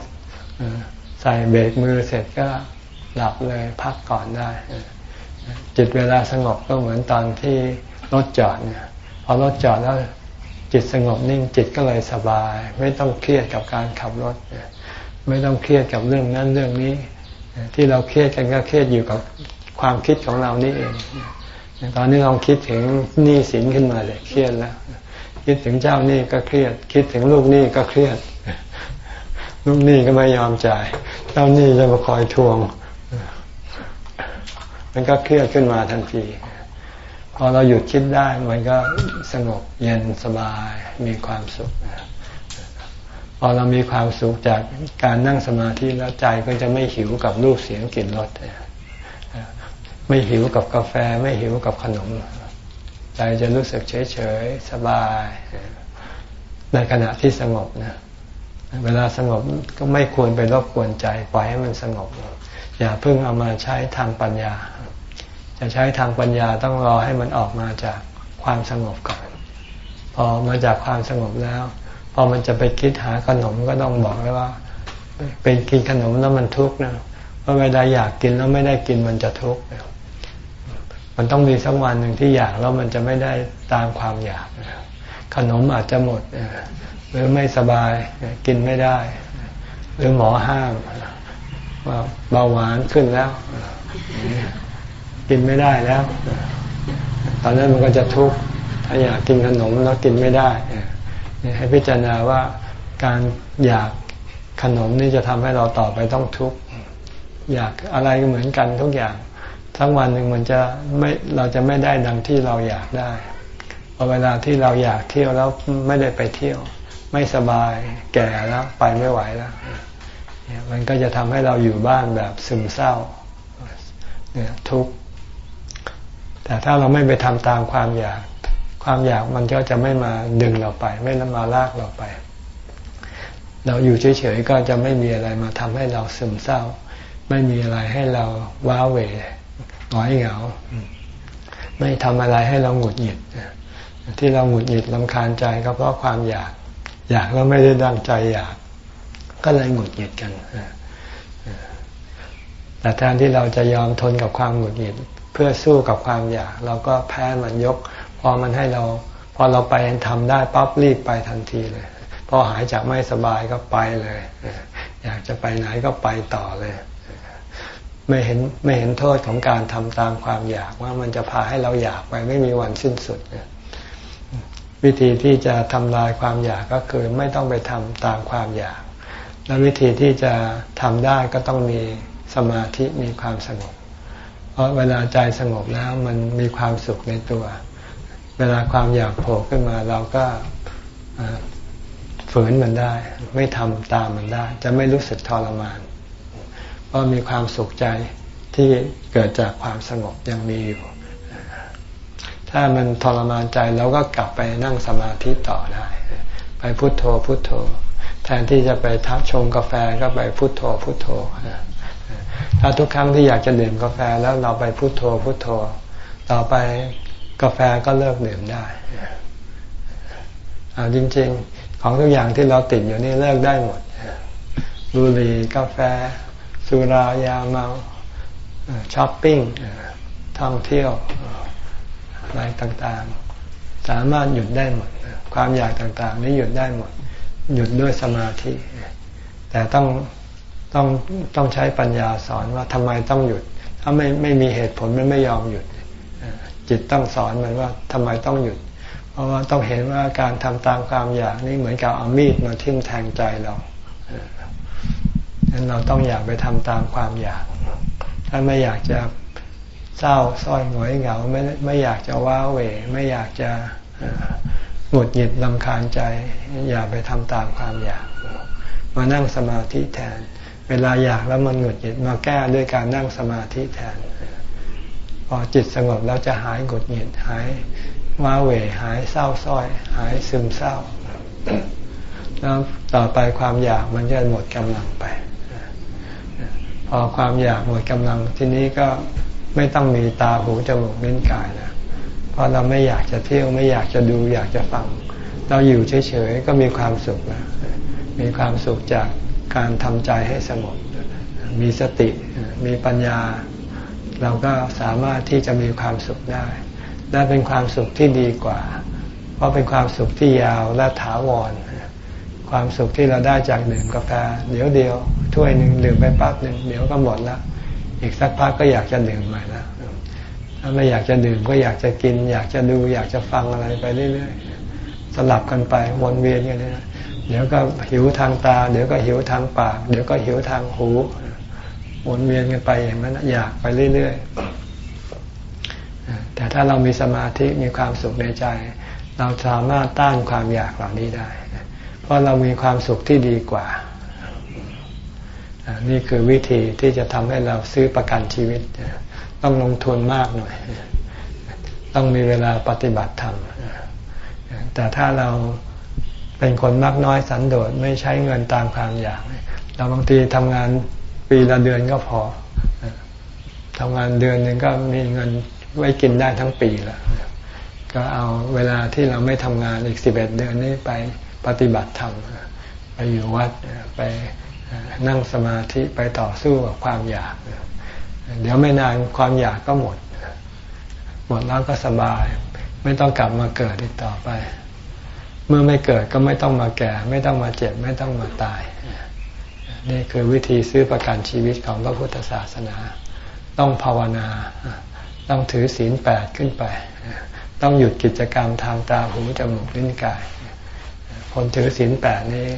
ใส่เบรกมือเสร็จก็หลับเลยพักก่อนได้ จิตเวลาสงบก็เหมือนตอนที่รถจอดเนี่ยพอรถจอดแล้วจิตสงบนิ่งจิตก็เลยสบาย ไม่ต้องเครียดกับการขับรถ ไม่ต้องเครียดกับเรื่องนั้นเรื่องนี้ ที่เราเครียดกันก็เครียดอยู่กับความคิดของเรานี่เองตอนนี้ลองคิดถึงหนี้สินขึ้นมาเลยเครียดแล้ว คิดถึงเจ้าหนี้ก็เครียด คิดถึงลูกหนี้ก็เครียด ลูกหนี้ก็ไม่ยอมจ่าย เจ้าหนี้จะมาคอยทวง มันก็เครียดขึ้นมาทันที พอเราหยุดคิดได้มันก็สงบเย็นสบายมีความสุข พอเรามีความสุขจากการนั่งสมาธิแล้วใจก็จะไม่หิวกับรูปเสียงกลิ่นรสไม่หิวกับกาแฟไม่หิวกับขนม ใจจะรู้สึกเฉยเฉยสบาย ในขณะที่สงบนะเวลาสงบก็ไม่ควรไปรบกวนใจปล่อยให้มันสงบ อย่าเพิ่งเอามาใช้ทางปัญญา จะใช้ทางปัญญาต้องรอให้มันออกมาจากความสงบก่อน พอมาจากความสงบแล้ว พอมันจะไปคิดหาขนมก็ต้องบอกเลยว่าเป็นกินขนมแล้วมันทุกข์นะเพราะเวลาอยากกินแล้วไม่ได้กินมันจะทุกข์มันต้องมีสักวันหนึ่งที่อยากแล้วมันจะไม่ได้ตามความอยาก ขนมอาจจะหมดหรือไม่สบายกินไม่ได้ หรือหมอห้ามว่าเบาหวานขึ้นแล้ว กินไม่ได้แล้ว ตอนนั้นมันก็จะทุกข์ถ้าอยากกินขนมแล้วกินไม่ได้ ให้พิจารณาว่าการอยากขนมนี่จะทำให้เราต่อไปต้องทุกข์อยากอะไรก็เหมือนกันทุกอย่าง ทั้งวันหนึ่งมันจะไม่เราจะไม่ได้ดังที่เราอยากได้พอเวลาที่เราอยากเที่ยวแล้วไม่ได้ไปเที่ยว ไม่สบายแก่แล้วไปไม่ไหวแล้วมันก็จะทำให้เราอยู่บ้านแบบซึมเศร้าเนี่ยทุกข์แต่ถ้าเราไม่ไปทำตามความอยาก ความอยากมันก็จะไม่มาดึงเราไป ไม่มาลากเราไป เราอยู่เฉยๆก็จะไม่มีอะไรมาทำให้เราซึมเศร้า ไม่มีอะไรให้เราว้าเหวหงอยเหงา ไม่ทำอะไรให้เราหงุดหงิดที่เราหงุดหงิดลำคาญใจก็เพราะความอยาก อยากแล้วไม่ได้ดังใจอยาก ก็เลยหงุดหงิดกันแต่แทนที่เราจะยอมทนกับความหงุดหงิด เพื่อสู้กับความอยาก เราก็แพ้มันยก พอมันให้เรา พอเราไปทำได้ปั๊บรีบไปทันทีเลย พอหายจากไม่สบายก็ไปเลย อยากจะไปไหนก็ไปต่อเลย ไม่เห็นไม่เห็นโทษของการทำตามความอยากว่ามันจะพาให้เราอยากไปไม่มีวันสิ้นสุดวิธีที่จะทำลายความอยากก็คือไม่ต้องไปทำตามความอยาก และวิธีที่จะทำได้ก็ต้องมีสมาธิมีความสงบ เพราะเวลาใจสงบแล้วมันมีความสุขในตัว เวลาความอยากโผล่ขึ้นมา เราก็ฝืนมันได้ ไม่ทำตามมันได้ จะไม่รู้สึกทรมาน เพราะมีความสุขใจที่เกิดจากความสงบยังมีอยู่ ถ้ามันทรมานใจเราก็กลับไปนั่งสมาธิต่อได้ ไปพุโทโธพุโทโธ แทนที่จะไปทักชงกาแฟก็ไปพุโทโธพุโทโธ ถ้าทุกครั้งที่อยากจะดื่มกาแฟแล้วเราไปพุโทโธพุโทโธ ต่อไป กาแฟก็เลิกดื่มได้เอาจริง ๆ ของทุกอย่างที่เราติดอยู่นี่เลิกได้หมดบุหรี่กาแฟ สุรายาเมาช้อปปิ้งท่องเที่ยวอะไรต่างๆ สามารถหยุดได้หมด ความอยากต่างๆ นี้หยุดได้หมด หยุดด้วยสมาธิ แต่ต้องต้องต้องใช้ปัญญาสอนว่าทำไมต้องหยุด ถ้าไม่ไม่มีเหตุผลมันไม่ยอมหยุด จิตต้องสอนมันว่าทำไมต้องหยุด เพราะว่าต้องเห็นว่าการทำตามความอยากนี่เหมือนกับเอามีดมาทิ่มแทงใจเราดังนั้นเราต้องอยากไปทำตามความอยาก ถ้าไม่อยากจะเศร้าส้อยหงอยเหงาไม่ไม่อยากจะว้าเหวไม่อยากจะหงุดหงิดลำคาญใจ อย่าไปทำตามความอยาก มานั่งสมาธิแทน เวลาอยากแล้วมันหงุดหงิดมาแก้ด้วยการนั่งสมาธิแทน พอจิตสงบแล้วจะหายหงุดหงิดหายว้าเหวหายเศร้าส้อย หายซึมเศร้าแล้วต่อไปความอยากมันจะหมดกำลังไป พอความอยากหมดกำลังทีนี้ก็ไม่ต้องมีตาหูจมูกลิ้นกายนะเพราะเราไม่อยากจะเที่ยวไม่อยากจะดูอยากจะฟัง เราอยู่เฉยๆก็มีความสุขนะมีความสุขจากการทำใจให้สงบมีสติมีปัญญา เราก็สามารถที่จะมีความสุขได้ และเป็นความสุขที่ดีกว่า เพราะเป็นความสุขที่ยาวและถาวร ความสุขที่เราได้จากดื่มกาแฟ เดี๋ยวเดียวถ้วยหนึ่งดื่มไปปั๊บหนึ่งเดี๋ยวก็หมดล้วอีกสักพักก็อยากจะดื่มใหม่ล้วถ้าไม่อยากจะดื่มก็อยากจะกิน อยากจะดูอยากจะฟังอะไรไปเรื่อยๆสลับกันไปวนเวียนกันเลยเดี๋ยวก็หิวทางตา เดี๋ยวก็หิวทางปาก เดี๋ยวก็หิวทางหู วนเวียนกันไปอย่างนั้นอยากไปเรื่อยๆแต่ถ้าเรามีสมาธิมีความสุขในใจ เราสามารถต้านความอยากเหล่านี้ได้ เพราะเรามีความสุขที่ดีกว่า นี่คือวิธีที่จะทำให้เราซื้อประกันชีวิต ต้องลงทุนมากหน่อย ต้องมีเวลาปฏิบัติธรรมแต่ถ้าเราเป็นคนมักน้อยสันโดษไม่ใช้เงินตามความอยากเราบางทีทำงาน ปีละเดือนก็พอทำงานเดือนหนึ่งก็มีเงินไว้กินได้ทั้งปีละก็เอาเวลาที่เราไม่ทำงานอีกสิบเอ็ดเดือนนี้ไปปฏิบัติธรรมไปอยู่วัดไปนั่งสมาธิไปต่อสู้กับความอยาก เดี๋ยวไม่นานความอยากก็หมด หมดแล้วก็สบาย ไม่ต้องกลับมาเกิดอีกต่อไป เมื่อไม่เกิดก็ไม่ต้องมาแก่ ไม่ต้องมาเจ็บ ไม่ต้องมาตาย นี่คือวิธีซื้อประกันชีวิตของพระพุทธศาสนา ต้องภาวนา ต้องถือศีลแปดขึ้นไป ต้องหยุดกิจกรรมทางตาหูจมูกลิ้นกาย คนถือศีลแปดนี้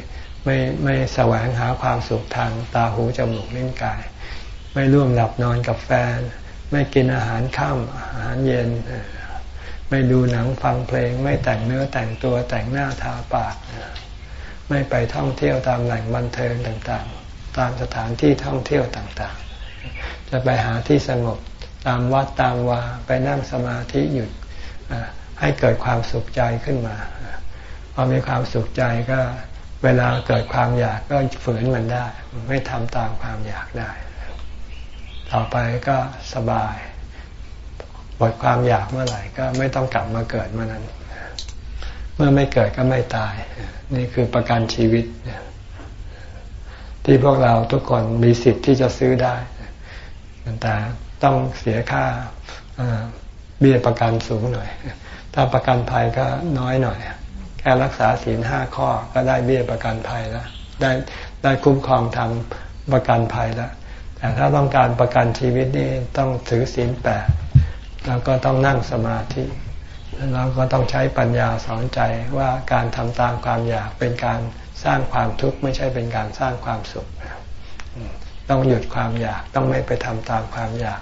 ไม่ไม่แสวงหาความสุขทางตาหูจมูกลิ้นกาย ไม่ร่วมหลับนอนกับแฟน ไม่กินอาหารค่ำอาหารเย็น ไม่ดูหนังฟังเพลง ไม่แต่งเนื้อแต่งตัวแต่งหน้าทาปาก ไม่ไปท่องเที่ยวตามแหล่งบันเทิงต่าง ตามสถานที่ท่องเที่ยวต่างๆ จะไปหาที่สงบตามวัดตามวาไปนั่งสมาธิหยุดให้เกิดความสุขใจขึ้นมาพอมีความสุขใจก็เวลาเกิดความอยากก็ฝืนมันได้ ไม่ทำตามความอยากได้ ต่อไปก็สบายหมดความอยากเมื่อไหร่ก็ไม่ต้องกลับมาเกิดเมื่อนั้น เมื่อไม่เกิดก็ไม่ตาย นี่คือประกันชีวิต ที่พวกเราทุกคนมีสิทธิ์ที่จะซื้อได้ แต่ต้องเสียค่าเบี้ยประกันสูงหน่อย ถ้าประกันภัยก็น้อยหน่อย แค่รักษาศีลห้าข้อก็ได้เบี้ยประกันภัยแล้ว ได้ได้คุ้มครองทางประกันภัยแล้วแต่ถ้าต้องการประกันชีวิตนี่ต้องถือศีลแปดแล้วก็ต้องนั่งสมาธิแล้วก็ต้องใช้ปัญญาสอนใจว่าการทำตามความอยากเป็นการ สร้างความทุกข์ไม่ใช่เป็นการสร้างความสุข ต้องหยุดความอยากต้องไม่ไปทำตามความอยาก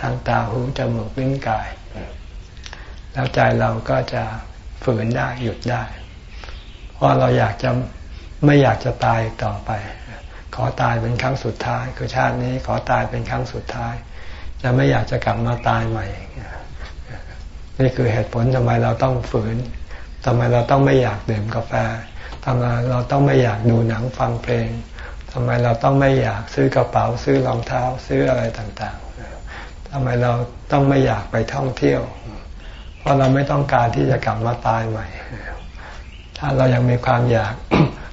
ทางตาหูจมูกลิ้นกาย แล้วใจเราก็จะฝืนได้หยุดได้ เพราะเราอยากจะไม่อยากจะตายต่อไป ขอตายเป็นครั้งสุดท้าย คือชาตินี้ขอตายเป็นครั้งสุดท้าย จะไม่อยากจะกลับมาตายใหม่ นี่คือเหตุผลทำไมเราต้องฝืนทำไมเราต้องไม่อยากดื่มกาแฟ ทำไมเราต้องไม่อยากดูหนังฟังเพลงทำไมเราต้องไม่อยากซื้อกระเป๋าซื้อรองเท้าซื้ออะไรต่างๆทำไมเราต้องไม่อยากไปท่องเที่ยว เพราะเราไม่ต้องการที่จะกลับมาตายใหม่ ถ้าเรายังมีความอยาก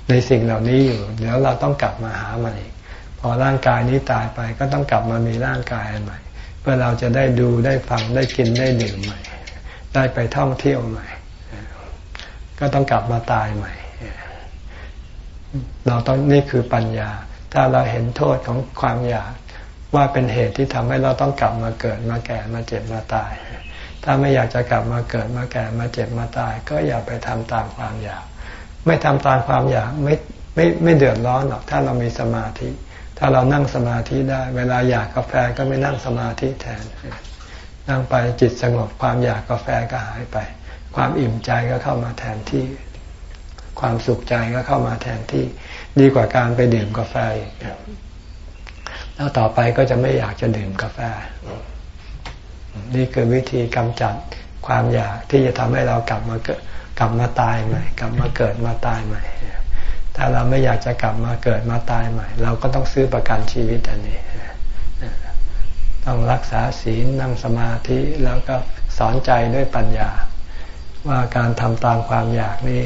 ในสิ่งเหล่านี้อยู่ เดี๋ยวเราต้องกลับมาหามันอีกพอร่างกายนี้ตายไปก็ต้องกลับมามีร่างกายใหม่ เพื่อเราจะได้ดูได้ฟังได้กินได้ดื่มใหม่ ได้ไปท่องเที่ยวใหม่ ก็ต้องกลับมาตายใหม่ เราต้องนี่คือปัญญา ถ้าเราเห็นโทษของความอยาก ว่าเป็นเหตุที่ทำให้เราต้องกลับมาเกิดมาแก่มาเจ็บมาตาย ถ้าไม่อยากจะกลับมาเกิดมาแก่มาเจ็บมาตาย ก็อย่าไปทำตามความอยาก ไม่ทำตามความอยากไม่ไม่ไม่เดือดร้อนหรอกถ้าเรามีสมาธิ ถ้าเรานั่งสมาธิได้ เวลาอยากกาแฟก็ไม่นั่งสมาธิแทน นั่งไปจิตสงบความอยากกาแฟก็หายไป ความอิ่มใจก็เข้ามาแทนที่ ความสุขใจก็เข้ามาแทนที่ดีกว่าการไปดื่มกาแฟแล้วต่อไปก็จะไม่อยากจะดื่มกาแฟ นี่คือวิธีกำจัดความอยากที่จะทำให้เรากลับมาเกิดกลับมาตายใหม่กลับมาเกิดมาตายใหม่ถ้าเราไม่อยากจะกลับมาเกิดมาตายใหม่ เราก็ต้องซื้อประกันชีวิตอันนี้ต้องรักษาศีลนั่งสมาธิแล้วก็สอนใจด้วยปัญญา ว่าการทำตามความอยากนี้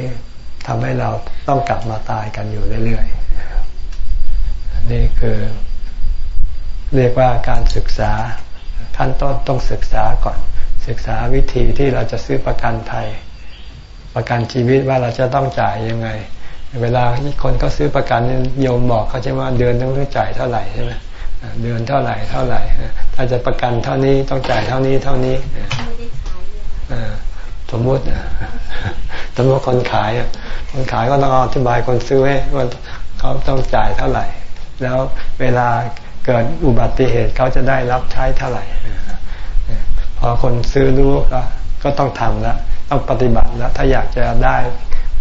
ทำให้เราต้องกลับมาตายกันอยู่เรื่อยๆนี่คือเรียกว่าการศึกษาขั้นต้นต้องศึกษาก่อน ศึกษาวิธีที่เราจะซื้อประกันภัย ประกันชีวิตว่าเราจะต้องจ่ายยังไง เวลาคนก็ซื้อประกันโยมบอกเขาใช่ไหมเดือนต้องจ่ายเท่าไหร่ใช่ไหมเดือนเท่าไหร่เท่าไหร่ ถ้าจะประกันเท่านี้ต้องจ่ายเท่านี้เท่านี้สมมติ สมมติคนขายคนขายก็ต้องอธิบายคนซื้อให้ว่าเขาต้องจ่ายเท่าไหร่ แล้วเวลาเกิดอุบัติเหตุเขาจะได้รับใช้เท่าไหร่ พอคนซื้อรู้ก็ก็ต้องทำล้วต้องปฏิบัติแล้วถ้าอยากจะได้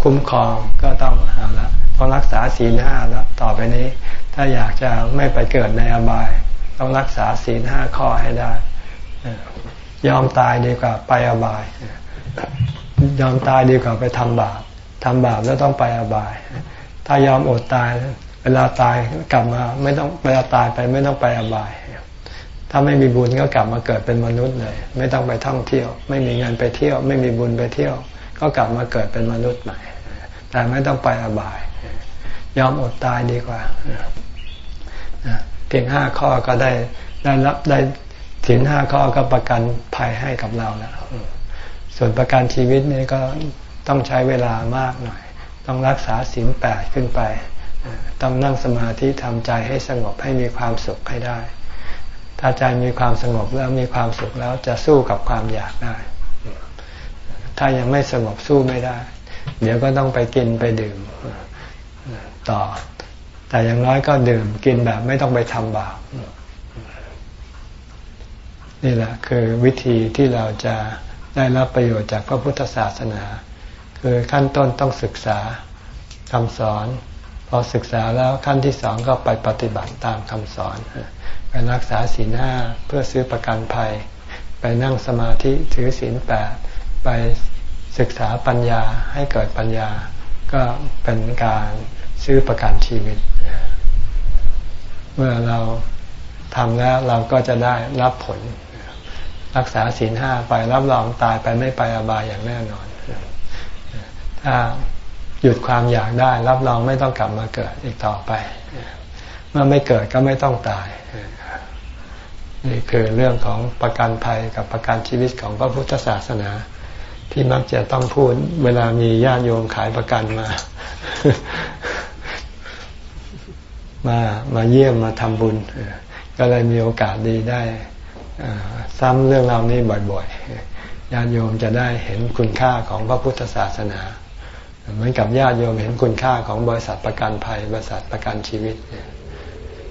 คุ้มครองก็ต้องเอาละต้องรักษาศีลห้าแล้วต่อไปนี้ ถ้าอยากจะไม่ไปเกิดในอบาย ต้องรักษาศีลห้าข้อให้ได้ ยอมตายดีกว่าไปอบาย ยอมตายดีกว่าไปทำบาปทำบาปแล้วต้องไปอบาย ถ้ายอมอดตาย เวลาตายกลับมาไม่ต้องเวลาตายไปไม่ต้องไปอบาย ถ้าไม่มีบุญก็กลับมาเกิดเป็นมนุษย์เลย ไม่ต้องไปท่องเที่ยว ไม่มีเงินไปเที่ยว ไม่มีบุญไปเที่ยว ก็กลับมาเกิดเป็นมนุษย์ใหม่ แต่ไม่ต้องไปอบาย ยอมอดตายดีกว่าเพียงห้าข้อก็ได้ได้รับได้ถินห้าข้อก็ประกันภัยให้กับเราแล้ว ส่วนประกันชีวิตนี่ก็ต้องใช้เวลามากหน่อย ต้องรักษาศีลแปดขึ้นไป ต้องนั่งสมาธิทำใจให้สงบให้มีความสุขให้ได้ ถ้าใจมีความสงบแล้วมีความสุขแล้วจะสู้กับความอยากได้ ถ้ายังไม่สงบสู้ไม่ได้ เดี๋ยวก็ต้องไปกินไปดื่มต่อ แต่อย่างน้อยก็ดื่มกินแบบไม่ต้องไปทำบาปนี่แหละคือวิธีที่เราจะ ได้รับประโยชน์จากพระพุทธศาสนา คือขั้นต้นต้องศึกษาคำสอน พอศึกษาแล้วขั้นที่สองก็ไปปฏิบัติตามคำสอนไปรักษาศีลห้าเพื่อซื้อประกันภัย ไปนั่งสมาธิถือศีลแปดไปศึกษาปัญญาให้เกิดปัญญาก็เป็นการซื้อประกันชีวิต เมื่อเราทำแล้วเราก็จะได้รับผล รักษาศีลห้าไปรับรองตายไปไม่ไปอบายอย่างแน่นอน ถ้าหยุดความอยากได้ รับรองไม่ต้องกลับมาเกิดอีกต่อไป เมื่อไม่เกิดก็ไม่ต้องตายนนี่คือเรื่องของประกันภัยกับประกันชีวิตของพระพุทธศาสนา ที่มักจะต้องพูดเวลามีญาติโยมขายประกันมา มามาเยี่ยมมาทำบุญ ก็เลยมีโอกาสดีได้ ซ้ำเรื่องราวนี้บ่อยๆญาติโยมจะได้เห็นคุณค่าของพระพุทธศาสนา เหมือนกับญาติโยมเห็นคุณค่าของบริษัทประกันภัย บริษัทประกันชีวิต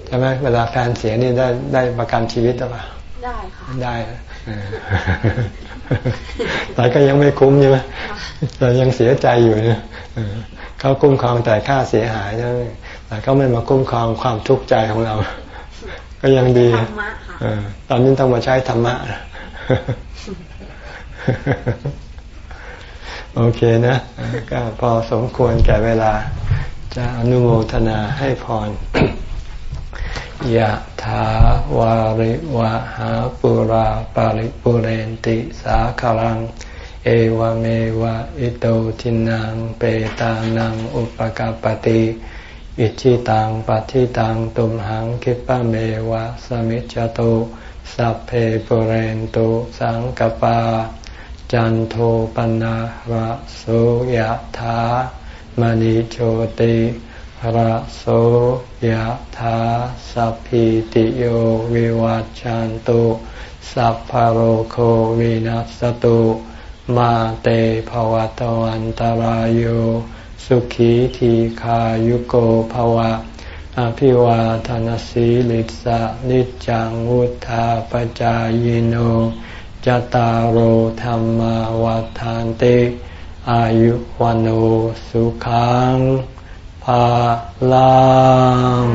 ใช่ไหมเวลาแฟนเสียนี่ได้ได้ประกันชีวิตหรือเปล่าได้ค่ะได้แต่ก็ยังไม่คุ้มใช่ไหมแต่ยังเสียใจอยู่เนี่ยเขาคุ้มครองแต่ค่าเสียหายนะแต่ก็ไม่มาคุ้มครองความทุกข์ใจของเรา ก็ยังดี ตอนนี้ต้องมาใช้ธรรมะ โอเคนะ ก็พอสมควรแก่เวลา จะอนุโมทนาให้พรยะถาวาริวะหาปุราปาริปุเรนติสาคารัง เอวเมวะอิโตทินังเปตานังอุปกาปติ อิชิตังปัฏิตังตุมหังคิปะเมวะสมิจจตุสัพเพปเรนตุสังกปา จันโทปนะระโสยะถามณิโชติระโสยธาสัพพิติโยวิวัจจันตุสัพพโรโควินัสตุ มาเตภวตวันตารโย สุขีทีขายุโกภวะ อภิวาทานสีลิสะนิจังวุธาปจายโนจตารโหธรรมวาทานติ อายุวันโอสุขังภาลัง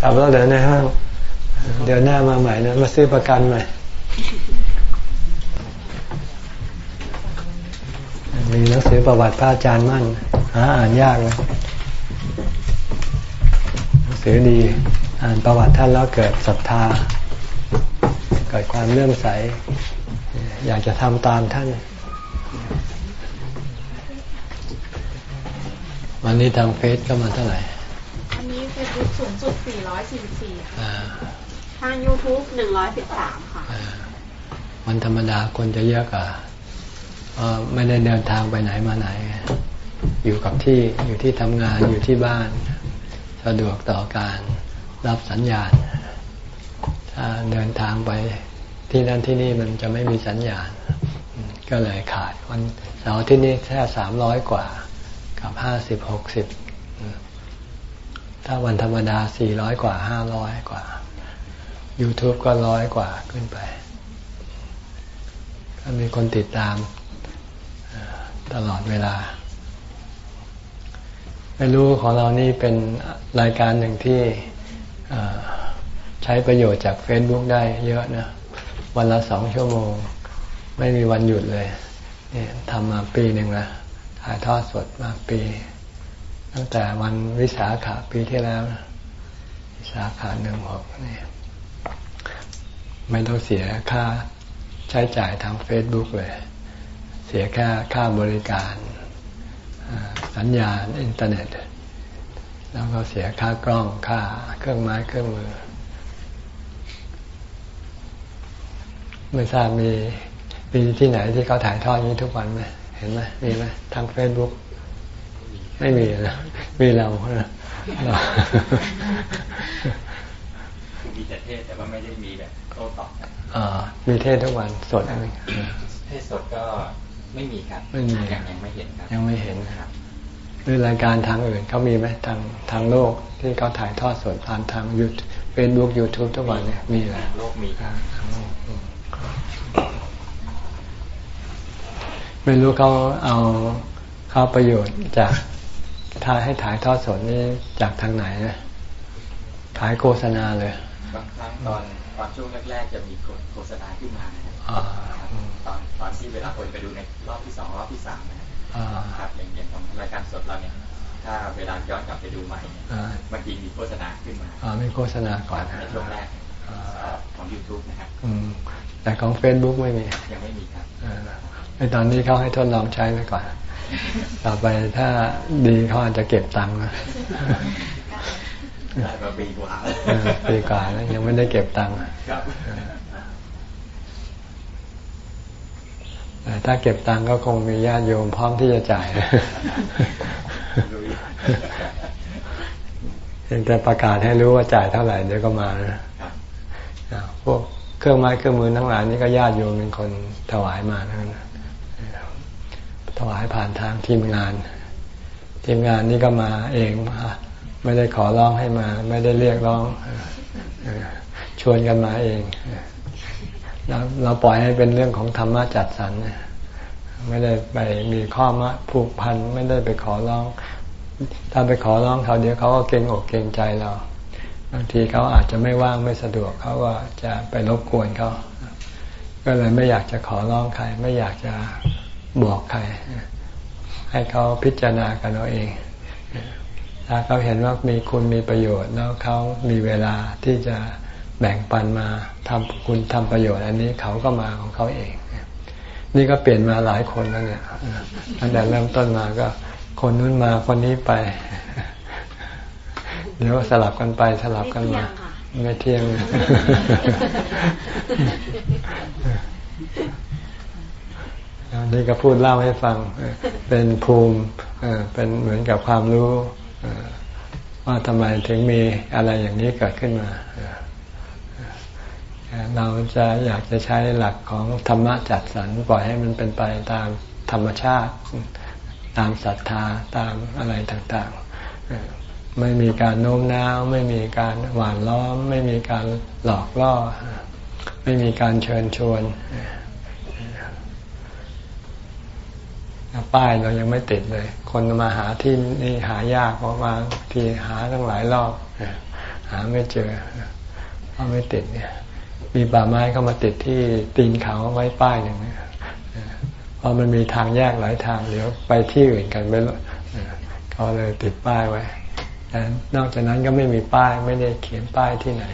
กลับแล้วเดี๋ยวในห้าง เดี๋ยวหน้ามาใหม่นะ มาซื้อประกันใหม่ มีหนังสือประวัติพระอาจารย์มั่น หาอ่านยากเลยหนังสือดีอ่านประวัติท่านแล้วเกิดศรัทธา เกิดความเลื่อมใส อยากจะทำตามท่าน วันนี้ทางเฟซก็มาเท่าไหร่อันนี้เฟซบุ๊กสูงสุด 444ค่ะทาง YouTube 113 ค่ะวันธรรมดาคนจะเยอะกว่า ไม่ได้เดินทางไปไหนมาไหน อยู่กับที่อยู่ที่ทำงานอยู่ที่บ้าน สะดวกต่อการรับสัญญาณ ถ้าเดินทางไปที่นั่นที่นี่มันจะไม่มีสัญญาณ ก็เลยขาดวันเสาร์ที่นี่แค่สามร้อยกว่ากับห้าสิบหกสิบถ้าวันธรรมดาสี่ร้อยกว่าห้าร้อยกว่า YouTube ก็ร้อยกว่าขึ้นไป ก็มีคนติดตาม ตลอดเวลา ไม่รู้ของเรานี่เป็นรายการหนึ่งที่ใช้ประโยชน์จาก Facebook ได้เยอะนะ วันละสองชั่วโมง ไม่มีวันหยุดเลยนี่ทำมาปีหนึ่งแล้วถ่ายทอดสดมาปี ตั้งแต่วันวิสาขาปีที่แล้วนะวิสาขาหนึ่งหกนี่ไม่ต้องเสียค่าใช้จ่ายทางเฟซบุ๊กเลย เสียแค่ค่าบริการสัญญาณอินเทอร์เน็ต แล้วก็เสียค่ากล้องค่าเครื่องไม้เครื่องมือ ไม่ทราบมีมีที่ไหนที่เขาถ่ายทอดนี้ทุกวันไหมเห็นไหมมีไหมทางเฟซบุ๊กไม่มีนะมีเรานะมีแต่เทศแต่ว่าไม่ได้มีแบบโต้ตอบอ่ามีเทศทุกวันสดอะไรเทศสดก็ ไม่มีครับไม่มียังยังไม่เห็นครับ ยังไม่เห็นครับหรือรายการทางอื่นเขามีไหมทางทางโลกที่เขาถ่ายทอดสดผ่านทางยูเฟซบุ๊กยูทูบทุกวันเนี่ยมีแหละโลกมีครับทางโลกไม่รู้เขาเอาเข้าประโยชน์จากถ่ายให้ถ่ายทอดสดนี่จากทางไหนนะขายโฆษณาเลยบางครั้งตอนตอนช่วงแรกๆจะมีโฆษณาขึ้นมานะครับ ตอนตอนที่เวลาคนไปดูในรอบที่สองรอบที่สามนะครับอย่างอย่างของรายการสดเราเนี่ยถ้าเวลาย้อนกลับไปดูใหม่บางทีมีโฆษณาขึ้นมาอ่ามีโฆษณาก่อนในช่วงแรกของ YouTube นะครับแต่ของ Facebook ไม่มียังไม่มีครับในตอนนี้เขาให้ทดลองใช้ไปก่อน ต่อไปถ้าดีเขาอาจจะเก็บตังค์นะได้มาปีกว่าปีกว่าแล้วยังไม่ได้เก็บตังค์ ถ้าเก็บตังก็คงมีญาติโยมพร้อมที่จะจ่ายเพียงแต่ประกาศให้รู้ว่าจ่ายเท่าไหร่เดี๋ยวก็มานะพวกเครื่องไม้เครื่องมือทั้งหลายนี่ก็ญาติโยมเป็นคนถวายมานั้นถวายผ่านทางทีมงาน ทีมงานนี่ก็มาเองไม่ได้ขอร้องให้มา ไม่ได้เรียกร้องชวนกันมาเอง เราเราปล่อยให้เป็นเรื่องของธรรมะจัดสรรไม่ได้ไปมีข้อมะผูกพันไม่ได้ไปขอร้อง ถ้าไปขอร้องเขาเดี๋ยวเขาก็เกรงอกเกรงใจเรา บางทีเขาอาจจะไม่ว่างไม่สะดวกเขาก็จะไปรบกวนเขา ก็เลยไม่อยากจะขอร้องใคร ไม่อยากจะบอกใคร ให้เขาพิจารณากันเอาเอง ถ้าเขาเห็นว่ามีคุณมีประโยชน์แล้วเขามีเวลาที่จะ แบ่งปันมาทำคุณทำประโยชน์อันนี้เขาก็มาของเขาเอง นี่ก็เปลี่ยนมาหลายคนแล้วเนี่ยตั้งแต่เริ่มต้นมาก็ คนนู้นมาคนนี้ไป เดี๋ยวสลับกันไปสลับกันมาไม่เที่ยงนี่ก็พูดเล่าให้ฟัง เป็นภูมิเป็นเหมือนกับความรู้ว่าทำไมถึงมีอะไรอย่างนี้เกิดขึ้นมา เราจะอยากจะใช้หลักของธรรมะจัดสรรปล่อยให้มันเป็นไปตามธรรมชาติ ตามศรัทธาตามอะไรต่างๆ ไม่มีการโน้มน้าว ไม่มีการหวานล้อม ไม่มีการหลอกล่อ ไม่มีการเชิญชวนป้ายเรายังไม่ติดเลย คนมาหาที่นี่หายากเพราะมาที่หาตั้งหลายรอบหาไม่เจอเพราะไม่ติดเนี่ย มีป่าไม้เข้ามาติดที่ตีนเขาไว้ป้ายหนึ่งเพราะมันมีทางแยกหลายทางเดี๋ยวไปที่อื่นกันไปเขาเลยติดป้ายไว้แต่นอกจากนั้นก็ไม่มีป้ายไม่ได้เขียนป้ายที่ไหน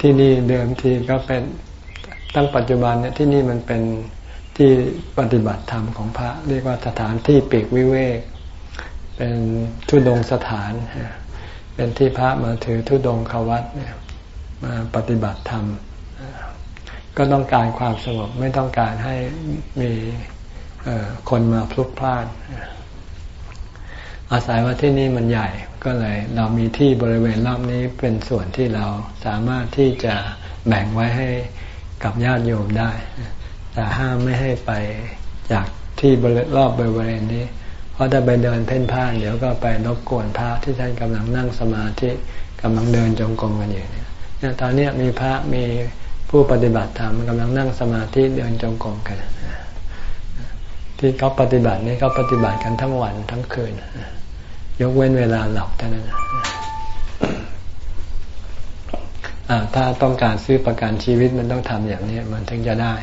ที่นี่เดิมทีก็เป็นตั้งปัจจุบันเนี่ยที่นี่มันเป็นที่ปฏิบัติธรรมของพระ เรียกว่าสถานที่ปีกวิเวก เป็นทุดงสถาน เป็นที่พระมาถือทุดงควัตเนี่ยมาปฏิบัติธรรม ก็ต้องการความสงบไม่ต้องการให้มีคนมาพลุกพล่านอาศัยว่าที่นี่มันใหญ่ก็เลยเรามีที่บริเวณรอบนี้เป็นส่วนที่เราสามารถที่จะแบ่งไว้ให้กับญาติโยมได้ แต่ห้ามไม่ให้ไปจากที่รอบบริเวณนี้ เพราะถ้าไปเดินเพ่นพ่านเดี๋ยวก็ไปรบกวนพระที่ท่านกำลังนั่งสมาธิกำลังเดินจงกรมกันอยู่เนี่ยตอนนี้มีพระมีผู้ปฏิบัติธรรมกำลังนั่งสมาธิเดินจงกรมกันที่เขาปฏิบัตินี่เขาปฏิบัติกันทั้งวันทั้งคืน ยกเว้นเวลาหลับเท่านั้นถ้าต้องการซื้อประกันชีวิตมันต้องทำอย่างนี้มันถึงจะได้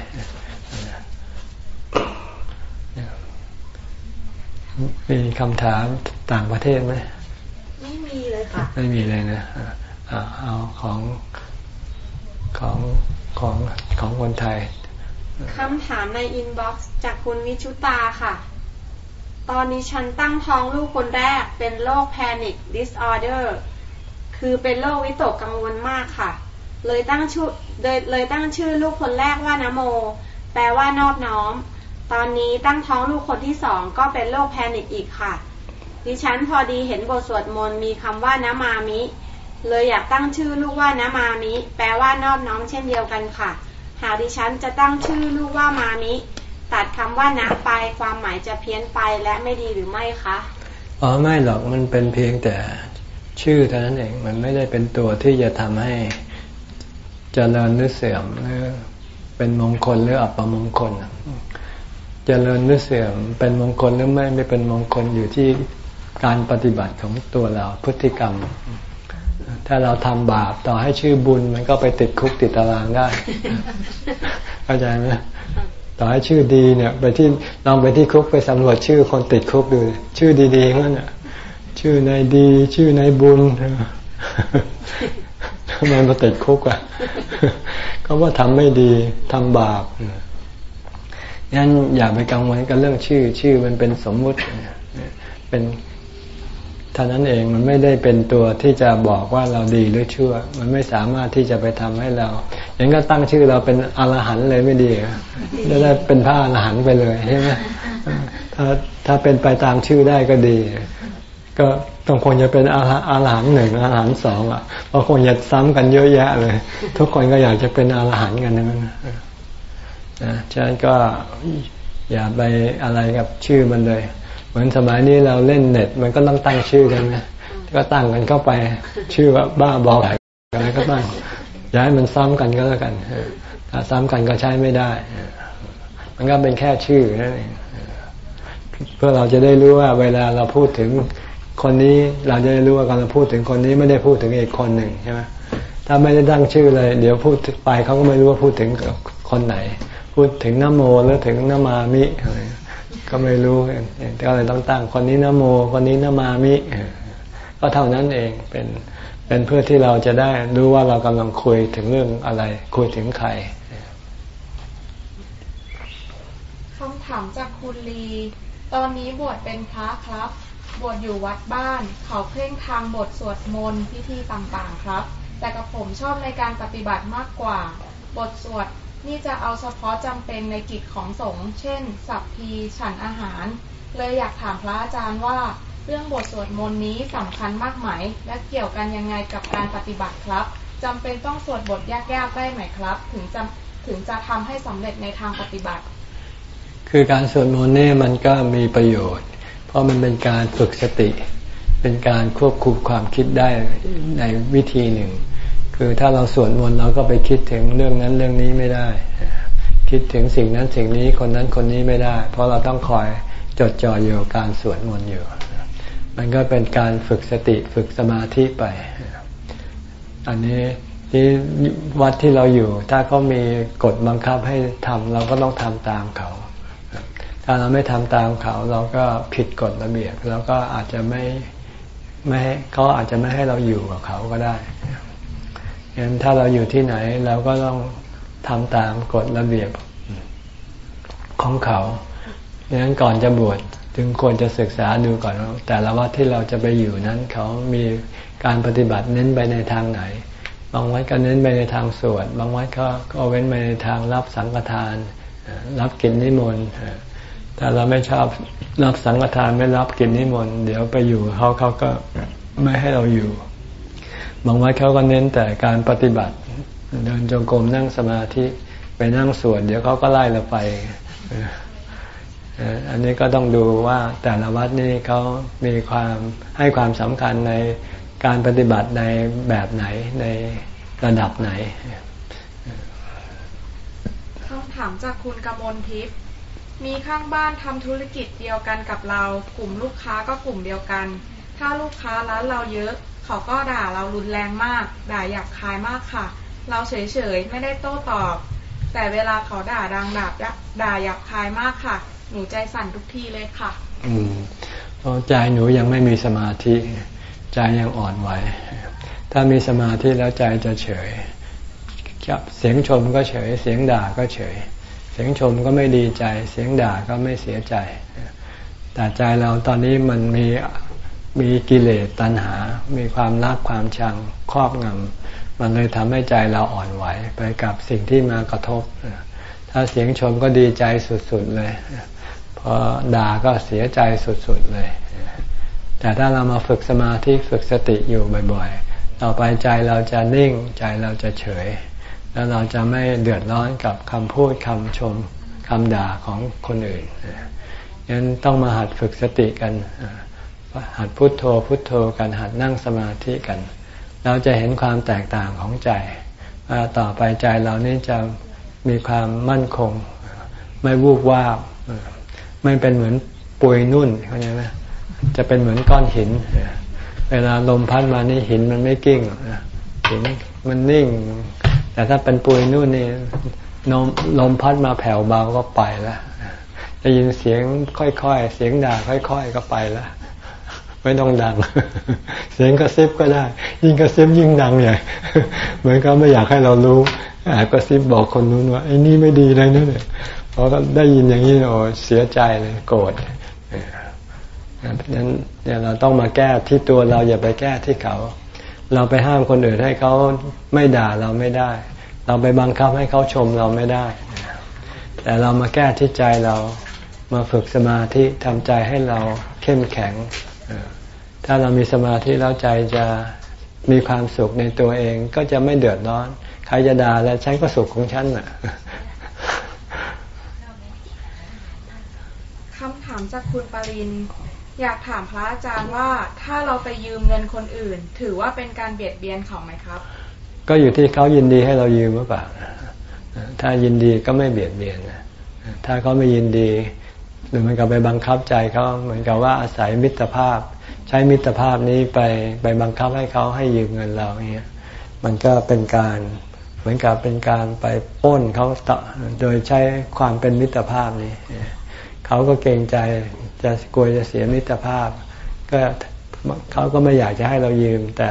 มีคำถามต่างประเทศไหมไม่มีเลยค่ะ ไม่มีเลยนะเอาของของของของคนไทยคำถามใน inbox จากคุณวิชุตาค่ะ ตอนนี้ฉันตั้งท้องลูกคนแรกเป็นโรค panic disorder คือเป็นโรควิตกกังวลมากค่ะ เลยตั้งชื่อเลยตั้งชื่อลูกคนแรกว่านโม แปลว่านอบน้อม ตอนนี้ตั้งท้องลูกคนที่สองก็เป็นโรคแพนิคอีกค่ะ ดิฉันพอดีเห็นบทสวดมนต์มีคำว่านามามิ เลยอยากตั้งชื่อลูกว่านามามิ แปลว่านอบน้อมเช่นเดียวกันค่ะ หากดิฉันจะตั้งชื่อลูกว่ามามิ ตัดคำว่านะไปความหมายจะเพี้ยนไปและไม่ดีหรือไม่คะอ๋อไม่หรอกมันเป็นเพียงแต่ชื่อเท่านั้นเองมันไม่ได้เป็นตัวที่จะทำให้จเจริญหรือเสื่อมหรือเป็นมงคลหรืออัปมงคล เจริญหรือเสื่อมเป็นมงคลหรือไม่ไม่เป็นมงคลอยู่ที่การปฏิบัติของตัวเราพฤติกรรม ถ้าเราทำบาปต่อให้ชื่อบุญมันก็ไปติดคุกติดตารางได้เข้าใจไหมต่อให้ชื่อดีเนี่ย ไปที่ลองไปที่คุกไปสำรวจชื่อคนติดคุกดู ชื่อดีๆนั่นน่ะชื่อนายดี ชื่อนายบุญทำไมมาติดคุกอะ ก็ว่าทำไม่ดีทำบาป งั้นอย่าไปกังวลกับเรื่องชื่อ ชื่อมันเป็นสมมุติ เป็นเท่านั้นเองมันไม่ได้เป็นตัวที่จะบอกว่าเราดีหรือชั่ว มันไม่สามารถที่จะไปทำให้เรา อย่างก็ตั้งชื่อเราเป็นอรหันต์เลยไม่ดีจะได้เป็นพระอรหันต์ไปเลยใช่ไหมถ้าถ้าเป็นไปตามชื่อได้ก็ดี ก็ต้องควรจะเป็นอาหารหันต์หนึ่งอาหารหันต์สองอะเพราะคนอยากซ้ำกันเยอะแยะเลย ทุกคนก็อยากจะเป็นอาหารหันต์กันนั้น นะฉะนั้นก็อย่าไปอะไรกับชื่อมันเลย เหมือนสมัยนี้เราเล่นเน็ต มันก็ต้องตั้งชื่อกันนะก็ตั้งกันเข้าไป ชื่อว่าบ้าบออะไรก็ตั้งย้ายมันซ้ำกันก็แล้วกันถ้าซ้ำกันก็ใช้ไม่ได้ มันก็เป็นแค่ชื่อนั่นเองเพื่อเราจะได้รู้ว่าเวลาเราพูดถึงคนนี้เราจะได้รู้ว่ากำลังพูดถึงคนนี้ไม่ได้พูดถึงอีกคนหนึ่งใช่ไหมถ้าไม่ได้ตั้งชื่อเลย เดี๋ยวพูดไปเขาก็ไม่รู้ว่าพูดถึงคนไหน พูดถึงนโมหรือถึงนมามิอะไรก็ไม่รู้ก็เลยต้องตั้งคนนี้นโม คนนี้นมามิก็เท่านั้นเองเป็นเป็นเพื่อที่เราจะได้รู้ว่าเรากำลังคุยถึงเรื่องอะไร คุยถึงใครคำถามจากคุณลี ตอนนี้บวชเป็นพระครับ บวชอยู่วัดบ้าน เขาเคร่งทางบทสวดมนต์พิธีต่างๆครับ แต่กับผมชอบในการปฏิบัติมากกว่า บทสวด นี่จะเอาเฉพาะจำเป็นในกิจของสงฆ์เช่น สัพพีฉันอาหาร เลยอยากถามพระอาจารย์ว่า เรื่องบทสวดมนต์นี้สำคัญมากไหม และเกี่ยวกันยังไงกับการปฏิบัติครับจำเป็นต้องสวดบทยากๆได้ไหมครับ ถึงจะถึงจะทำให้สำเร็จในทางปฏิบัติ คือการสวดมนต์นี่มันก็มีประโยชน์ เพราะมันเป็นการฝึกสติ เป็นการควบคุมความคิดได้ในวิธีหนึ่ง คือถ้าเราสวดมนต์เราก็ไปคิดถึงเรื่องนั้นเรื่องนี้ไม่ได้ คิดถึงสิ่งนั้นสิ่งนี้คนนั้นคนนี้ไม่ได้ เพราะเราต้องคอยจดจ่ออยู่การสวดมนต์อยู่ มันก็เป็นการฝึกสติฝึกสมาธิไป อันนี้ที่วัดที่เราอยู่ ถ้าเขามีกฎบังคับให้ทำเราก็ต้องทำตามเขาถ้าเราไม่ทำตามเขาเราก็ผิดกฎระเบียบแล้วก็อาจจะไม่ไม่เขาอาจจะไม่ให้เราอยู่กับเขาก็ได้ ยังถ้าเราอยู่ที่ไหนเราก็ต้องทำตามกฎระเบียบของเขาดังนั้นก่อนจะบวชจึงควรจะศึกษาดูก่อนว่าแต่ละวัดที่เราจะไปอยู่นั้น เขามีการปฏิบัติเน้นไปในทางไหน บางวัดก็เน้นไปในทางสวด บางวัดก็ก็เว้นไปในทางรับสังฆทาน รับกินนิมนต์ถ้าเราไม่ชอบรับสังฆทานไม่รับกินนิมนต์เดี๋ยวไปอยู่เขาเขาก็ไม่ให้เราอยู่ บางวัดเขาก็เน้นแต่การปฏิบัติ เดินจงกรมนั่งสมาธิไปนั่งสวดเดี๋ยวเขาก็ไล่เราไป อันนี้ก็ต้องดูว่าแต่ละวัดนี่เขามีความให้ความสำคัญในการปฏิบัติในแบบไหนในระดับไหนคำถามจากคุณกมลทิพย์มีข้างบ้านทำธุรกิจเดียวกันกับเรา กลุ่มลูกค้าก็กลุ่มเดียวกัน ถ้าลูกค้าร้านเราเยอะ เขาก็ด่าเรารุนแรงมาก ด่าหยาบคายมากค่ะ เราเฉยๆ ไม่ได้โต้ตอบ แต่เวลาเขาด่าดังด่าด่าหยาบคายมากค่ะ หนูใจสั่นทุกทีเลยค่ะ อืมเพราะใจหนูยังไม่มีสมาธิ ใจยังอ่อนไหว ถ้ามีสมาธิแล้วใจจะเฉยเสียงชมก็เฉย เสียงด่าก็เฉย เสียงชมก็ไม่ดีใจ เสียงด่าก็ไม่เสียใจ แต่ใจเราตอนนี้มันมี มีกิเลสตัณหา มีความรักความชังครอบงำมันเลยทำให้ใจเราอ่อนไหวไปกับสิ่งที่มากระทบ ถ้าเสียงชมก็ดีใจสุดๆเลยพอด่าก็เสียใจสุดๆเลย แต่ถ้าเรามาฝึกสมาธิฝึกสติอยู่บ่อยๆ ต่อไปใจเราจะนิ่งใจเราจะเฉย แล้วเราจะไม่เดือดร้อนกับคำพูดคำชมคำด่าของคนอื่นยันต้องมาหัดฝึกสติกัน หัดพุโทโธพุโทโธกันหัดนั่งสมาธิกัน เราจะเห็นความแตกต่างของใจว่าต่อไปใจเรานี่จะมีความมั่นคง ไม่วูบวาบไม่เป็นเหมือนปุยนุ่นเข้าใจไหมจะเป็นเหมือนก้อนหิน เวลาลมพัดมานี่หินมันไม่กิ้งหินมันนิ่ง แต่ถ้าเป็นปุยนู่นนี่ลมลมพัดมาแผ่วเบาก็ไปแล้วจะยินเสียงค่อยๆ เสียงด่าค่อย ๆ ก็ไปแล้ว ไม่ต้องดัง เสียงกระซิบก็ได้ ยิ่งกระซิบยิ่งดังใหญ่เหมือนเขาไม่อยากให้เรารู้แอบกระซิบบอกคนนู้นว่าไอ้นี่ไม่ดีเลยนั่นเนี่ยพอได้ยินอย่างนี้โอ้เสียใจเลยโกรธเพราะฉะนั้นเนี่ยเราต้องมาแก้ที่ตัวเราอย่าไปแก้ที่เขา เราไปห้ามคนอื่นให้เขาไม่ด่าเราไม่ได้ เราไปบังคับให้เขาชมเราไม่ได้ แต่เรามาแก้ที่ใจเรามาฝึกสมาธิทำใจให้เราเข้มแข็ง ถ้าเรามีสมาธิแล้วใจจะมีความสุขในตัวเองก็จะไม่เดือดร้อน ใครจะด่าแล้วฉันก็สุขของฉันน่ะคำถามจากคุณปรินอยากถามพระอาจารย์ว่าถ้าเราไปยืมเงินคนอื่น ถือว่าเป็นการเบียดเบียนเขาไหมครับ ก็อยู่ที่เขายินดีให้เรายืมหรือเปล่าถ้ายินดีก็ไม่เบียดเบียนถ้าเขาไม่ยินดี หรือมันกับไปบังคับใจเขาเหมือนกับว่าอาศัยมิตรภาพใช้มิตรภาพนี้ไปไปบังคับให้เขาให้ยืมเงินเราเงี้ยมันก็เป็นการเหมือนกับเป็นการไปป้นเขาโดยใช้ความเป็นมิตรภาพนี้เขาก็เกรงใจจะกลัวจะเสียมิตรภาพ ก็เขาก็ไม่อยากจะให้เรายืม แต่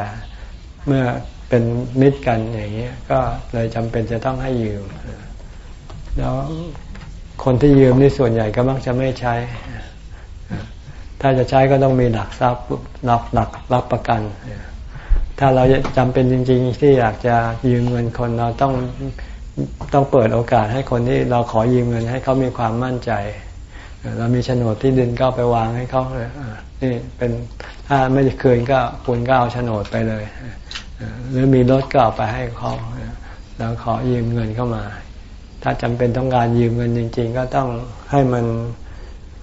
เมื่อเป็นมิตรกันอย่างนี้ยก็เลยจำเป็นจะต้องให้ยืมแล้วคนที่ยืมนี่ส่วนใหญ่ก็มักจะไม่ใช้ ถ้าจะใช้ก็ต้องมีหลักทรัพย์รับหลักรับประกัน ถ้าเราจำเป็นจริง ๆ ที่อยากจะยืมเงินคนเราต้องต้องเปิดโอกาสให้คนที่เราขอยืมเงินให้เขามีความมั่นใจ เรามีโฉนดที่ดินก็ไปวางให้เขาเลยนี่เป็นถ้าไม่คืนก็คุณก็เอาโฉนดไปเลย หรือมีรถก็เอาไปให้เขาแล้วขอยืมเงินเข้ามา ถ้าจำเป็นต้องการยืมเงินจริง ๆ ก็ต้องให้มัน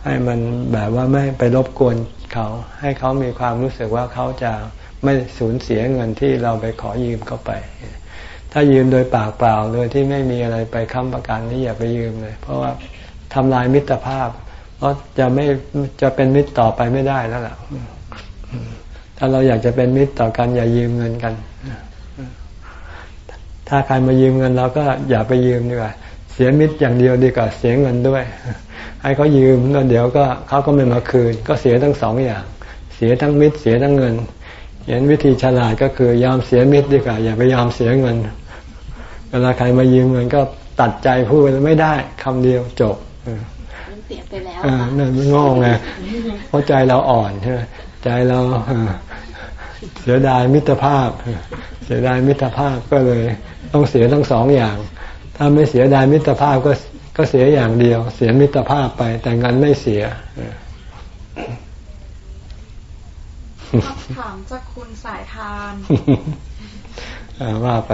ให้มันแบบว่าไม่ไปรบกวนเขา ให้เขามีความรู้สึกว่าเขาจะไม่สูญเสียเงินที่เราไปขอยืมเขาไป ถ้ายืมโดยปากเปล่าโดยที่ไม่มีอะไรไปค้ำประกันนี่อย่าไปยืมเลย เพราะว่าทำลายมิตรภาพ เพราะจะไม่จะเป็นมิตรต่อไปไม่ได้แล้วล่ะถ้าเราอยากจะเป็นมิตรต่อกัน อย่ายืมเงินกัน ถ้าใครมายืมเงินเราก็อย่าไปยืมดีกว่า สียมิตรอย่างเดียวดีกว่าเสียเงินด้วย ให้เขายืมแล้วเดี๋ยวก็เขาก็ไม่มาคืน ก็เสียทั้งสองอย่าง เสียทั้งมิตรเสียทั้งเงินเห็นวิธีฉลาดก็คือยอมเสียมิตรดีกว่าอย่าไปยอมเสียเงิน เวลาใครมายืมเงินก็ตัดใจพูดไม่ได้คำเดียวจบเสียไปแล้วอ่านั่นงงไงเพราะใจเราอ่อนใช่ไหมใจเราเสียดายมิตรภาพ เสียดายมิตรภาพก็เลย ต้องเสียทั้งสองอย่าง ถ้าไม่เสียดายมิตรภาพก็ก็เสียอย่างเดียว เสียมิตรภาพไป แต่เงินไม่เสียคำถามจากคุณสายทานว่าไป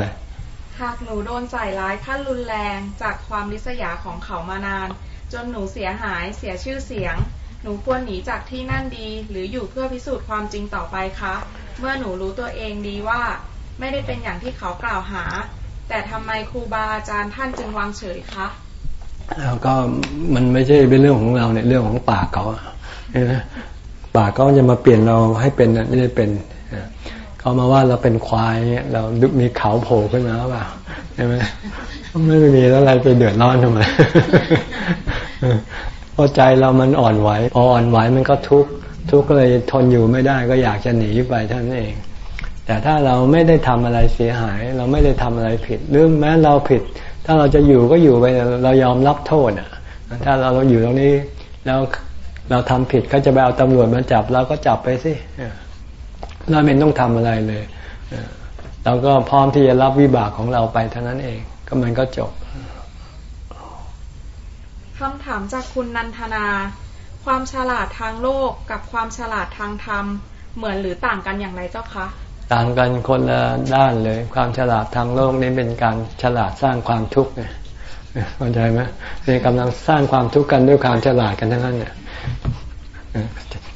หากหนูโดนใส่ร้ายขั้นรุนแรงจากความริษยาของเขามานาน จนหนูเสียหายเสียชื่อเสียง หนูควรหนีจากที่นั่นดี หรืออยู่เพื่อพิสูจน์ความจริงต่อไปคะ เมื่อหนูรู้ตัวเองดีว่า ไม่ได้เป็นอย่างที่เขากล่าวหา แต่ทำไมครูบาอาจารย์ท่านจึงวางเฉยคะแล้วก็มันไม่ใช่เป็นเรื่องของเราเนี่ยเรื่องของปากเขาปากเขาจะมาเปลี่ยนเราให้เป็นไม่ได้เป็นเขามาว่าเราเป็นควายเนี่ยเรามีเขาโผล่ขึ้นมาหรือเปล่าใช่ไหมไม่มีแล้วอะไรไปเดือดร้อนทำไมพอใจเรามันอ่อนไหวพออ่อนไหวมันก็ทุกข์ทุกข์ก็เลยทนอยู่ไม่ได้ก็อยากจะหนีไปท่านเอง แต่ถ้าเราไม่ได้ทำอะไรเสียหาย เราไม่ได้ทำอะไรผิดหรือแม้เราผิด ถ้าเราจะอยู่ก็อยู่ไปเรายอมรับโทษอะ ถ้าเราเราอยู่ตรงนี้แล้วเราทำผิดเขาจะไปเอาตำรวจมาจับเราก็จับไปสิเราไม่ต้องทำอะไรเลยเราก็พร้อมที่จะรับวิบากของเราไปเท่านั้นเอง ก็มันก็จบคำถามจากคุณนันทนา ความฉลาดทางโลกกับความฉลาดทางธรรมเหมือนหรือต่างกันอย่างไรเจ้าคะ ต่างกันคนละด้านเลย ความฉลาดทางโลกนี้เป็นการฉลาดสร้างความทุกข์เนี่ยเข้าใจไหมนี่กำลังสร้างความทุกข์กันด้วยความฉลาดกันทั้งนั้นเนี่ย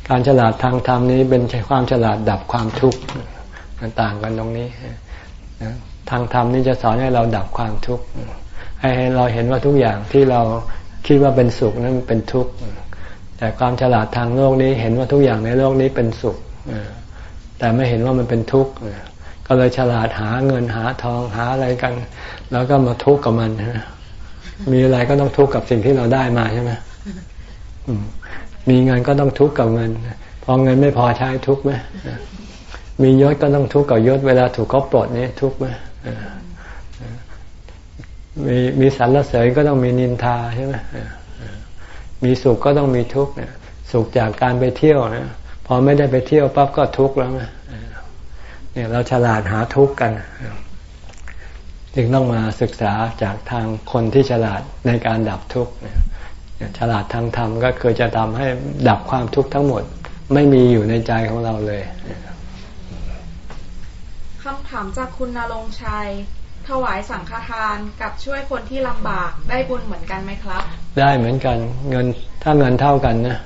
การฉลาดทางธรรมนี้เป็นความฉลาดดับความทุกข์มันต่างกันตรงนี้ทางธรรมนี่จะสอนให้เราดับความทุกข์ให้เราเห็นว่าทุกอย่างที่เราคิดว่าเป็นสุขนั้นเป็นทุกข์แต่ความฉลาดทางโลกนี้เห็นว่าทุกอย่างในโลกนี้เป็นสุข แต่ไม่เห็นว่ามันเป็นทุกข์ก็เลยฉลาดหาเงินหาทองหาอะไรกัน แล้วก็มาทุกข์กับมันมีอะไรก็ต้องทุกข์กับสิ่งที่เราได้มาใช่ไหมมีเงินก็ต้องทุกข์กับเงิน พอเงินไม่พอใช้ทุกข์ไหมมียศก็ต้องทุกข์กับยศเวลาถูกเขาปลดนี่ทุกข์ไหมมีมีสรรเสริญก็ต้องมีนินทาใช่ไหมมีสุขก็ต้องมีทุกข์เนี่ย สุขจากการไปเที่ยวนะ พอไม่ได้ไปเที่ยวปั๊บก็ทุกข์แล้วนะเนี่ยเราฉลาดหาทุกข์กันจึงต้องมาศึกษาจากทางคนที่ฉลาดในการดับทุกข์ฉลาดทางธรรมก็คือจะทำให้ดับความทุกข์ทั้งหมด ไม่มีอยู่ในใจของเราเลยคำถามจากคุณนรงชัย ถวายสังฆทานกับช่วยคนที่ลำบากได้บุญเหมือนกันไหมครับ ได้เหมือนกันเงินถ้าเงินเท่ากันนะ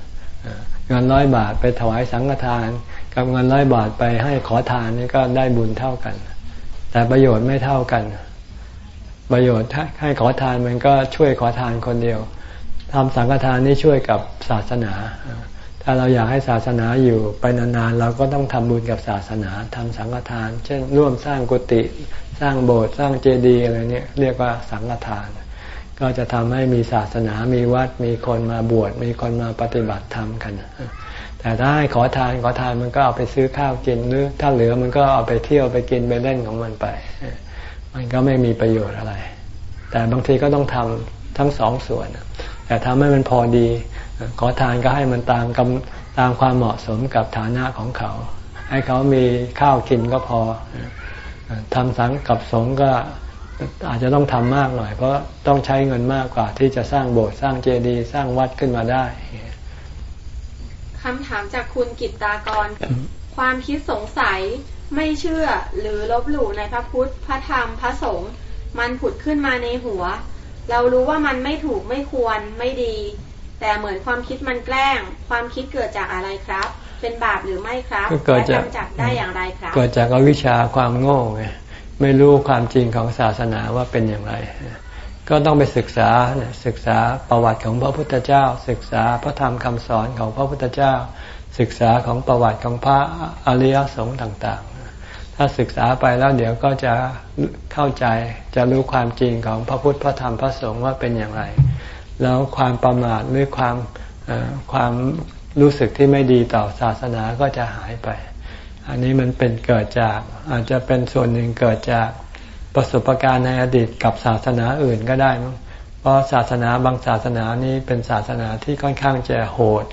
เงินร้อยบาทไปถวายสังฆทาน กับเงินร้อยบาทไปให้ขอทานนี่ก็ได้บุญเท่ากัน แต่ประโยชน์ไม่เท่ากัน ประโยชน์ให้ขอทานมันก็ช่วยขอทานคนเดียวทำสังฆทานนี่ช่วยกับศาสนา ถ้าเราอยากให้ศาสนาอยู่ไปนานๆเราก็ต้องทำบุญกับศาสนาทำสังฆทาน เช่นร่วมสร้างกุฏิสร้างโบสถ์สร้างเจดีย์อะไรเนี่ยเรียกว่าสังฆทาน ก็จะทำให้มีศาสนามีวัดมีคนมาบวชมีคนมาปฏิบัติธรรมกัน แต่ถ้าให้ขอทานขอทานมันก็เอาไปซื้อข้าวกินหรือถ้าเหลือมันก็เอาไปเที่ยวไปกินไปเล่นของมันไป มันก็ไม่มีประโยชน์อะไร แต่บางทีก็ต้องทำทั้งสองส่วน แต่ทำให้มันพอดี ขอทานก็ให้มันตามกตามความเหมาะสมกับฐานะของเขา ให้เขามีข้าวกินก็พอทำสังกับสงก็ อาจจะต้องทำมากหน่อย เพราะต้องใช้เงินมากกว่าที่จะสร้างโบสถ์สร้างเจดีย์สร้างวัดขึ้นมาได้คำถามจากคุณกิตตากร ความคิดสงสัยไม่เชื่อหรือลบหลู่ในพระพุทธ พระธรรม พระสงฆ์มันผุดขึ้นมาในหัว เรารู้ว่ามันไม่ถูกไม่ควรไม่ดี แต่เหมือนความคิดมันแกล้ง ความคิดเกิดจากอะไรครับ เป็นบาปหรือไม่ครับเกิดจากจับได้อย่างไรครับ เกิดจากอวิชชาความโง่ไง ไม่รู้ความจริงของศาสนาว่าเป็นอย่างไร ก็ต้องไปศึกษาศึกษาประวัติของพระพุทธเจ้า ศึกษาพระธรรมคำสอนของพระพุทธเจ้า ศึกษาของประวัติของพระอริยสงฆ์ต่างๆ ถ้าศึกษาไปแล้วเดี๋ยวก็จะเข้าใจจะรู้ความจริงของพระพุทธพระธรรมพระสงฆ์ว่าเป็นอย่างไร แล้วความประมาทหรือความความรู้สึกที่ไม่ดีต่อศาสนาก็จะหายไป อันนี้มันเป็นเกิดจากอาจจะเป็นส่วนหนึ่งเกิดจากประสบการณ์ในอดีตกับศาสนาอื่นก็ได้มั้งเพราะศาสนาบางศาสนานี้เป็นศาสนาที่ค่อนข้างจะโหด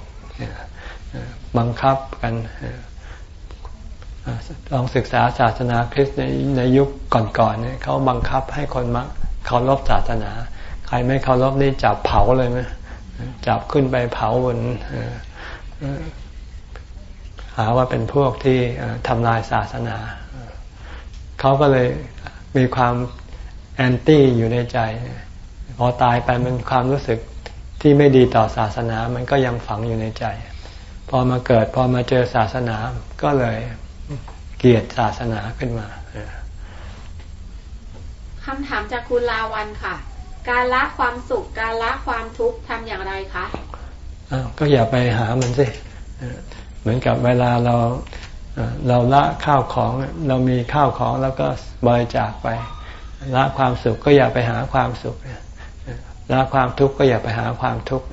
บังคับกันลองศึกษาศาสนาคริสต์ในในยุคก่อนๆเนี่ยเขาบังคับให้คนมาเคารพศาสนา ใครไม่เคารพนี่จับเผาเลยไหมจับขึ้นไปเผาบน หาว่าเป็นพวกที่ทำลายศาสนา เขาก็เลยมีความแอนตี้อยู่ในใจ พอตายไปมันความรู้สึกที่ไม่ดีต่อศาสนา มันก็ยังฝังอยู่ในใจ พอมาเกิด พอมาเจอศาสนาก็เลยเกลียดศาสนาขึ้นมาคำถามจากคุณลาวันค่ะ การละความสุข การละความทุกข์ทำอย่างไรคะก็อย่าไปหามันสิ เหมือนกับเวลาเราเราละข้าวของเรามีข้าวของแล้วก็บริจาคไป ละความสุขก็อย่าไปหาความสุขละความทุกข์ก็อย่าไปหาความทุกข์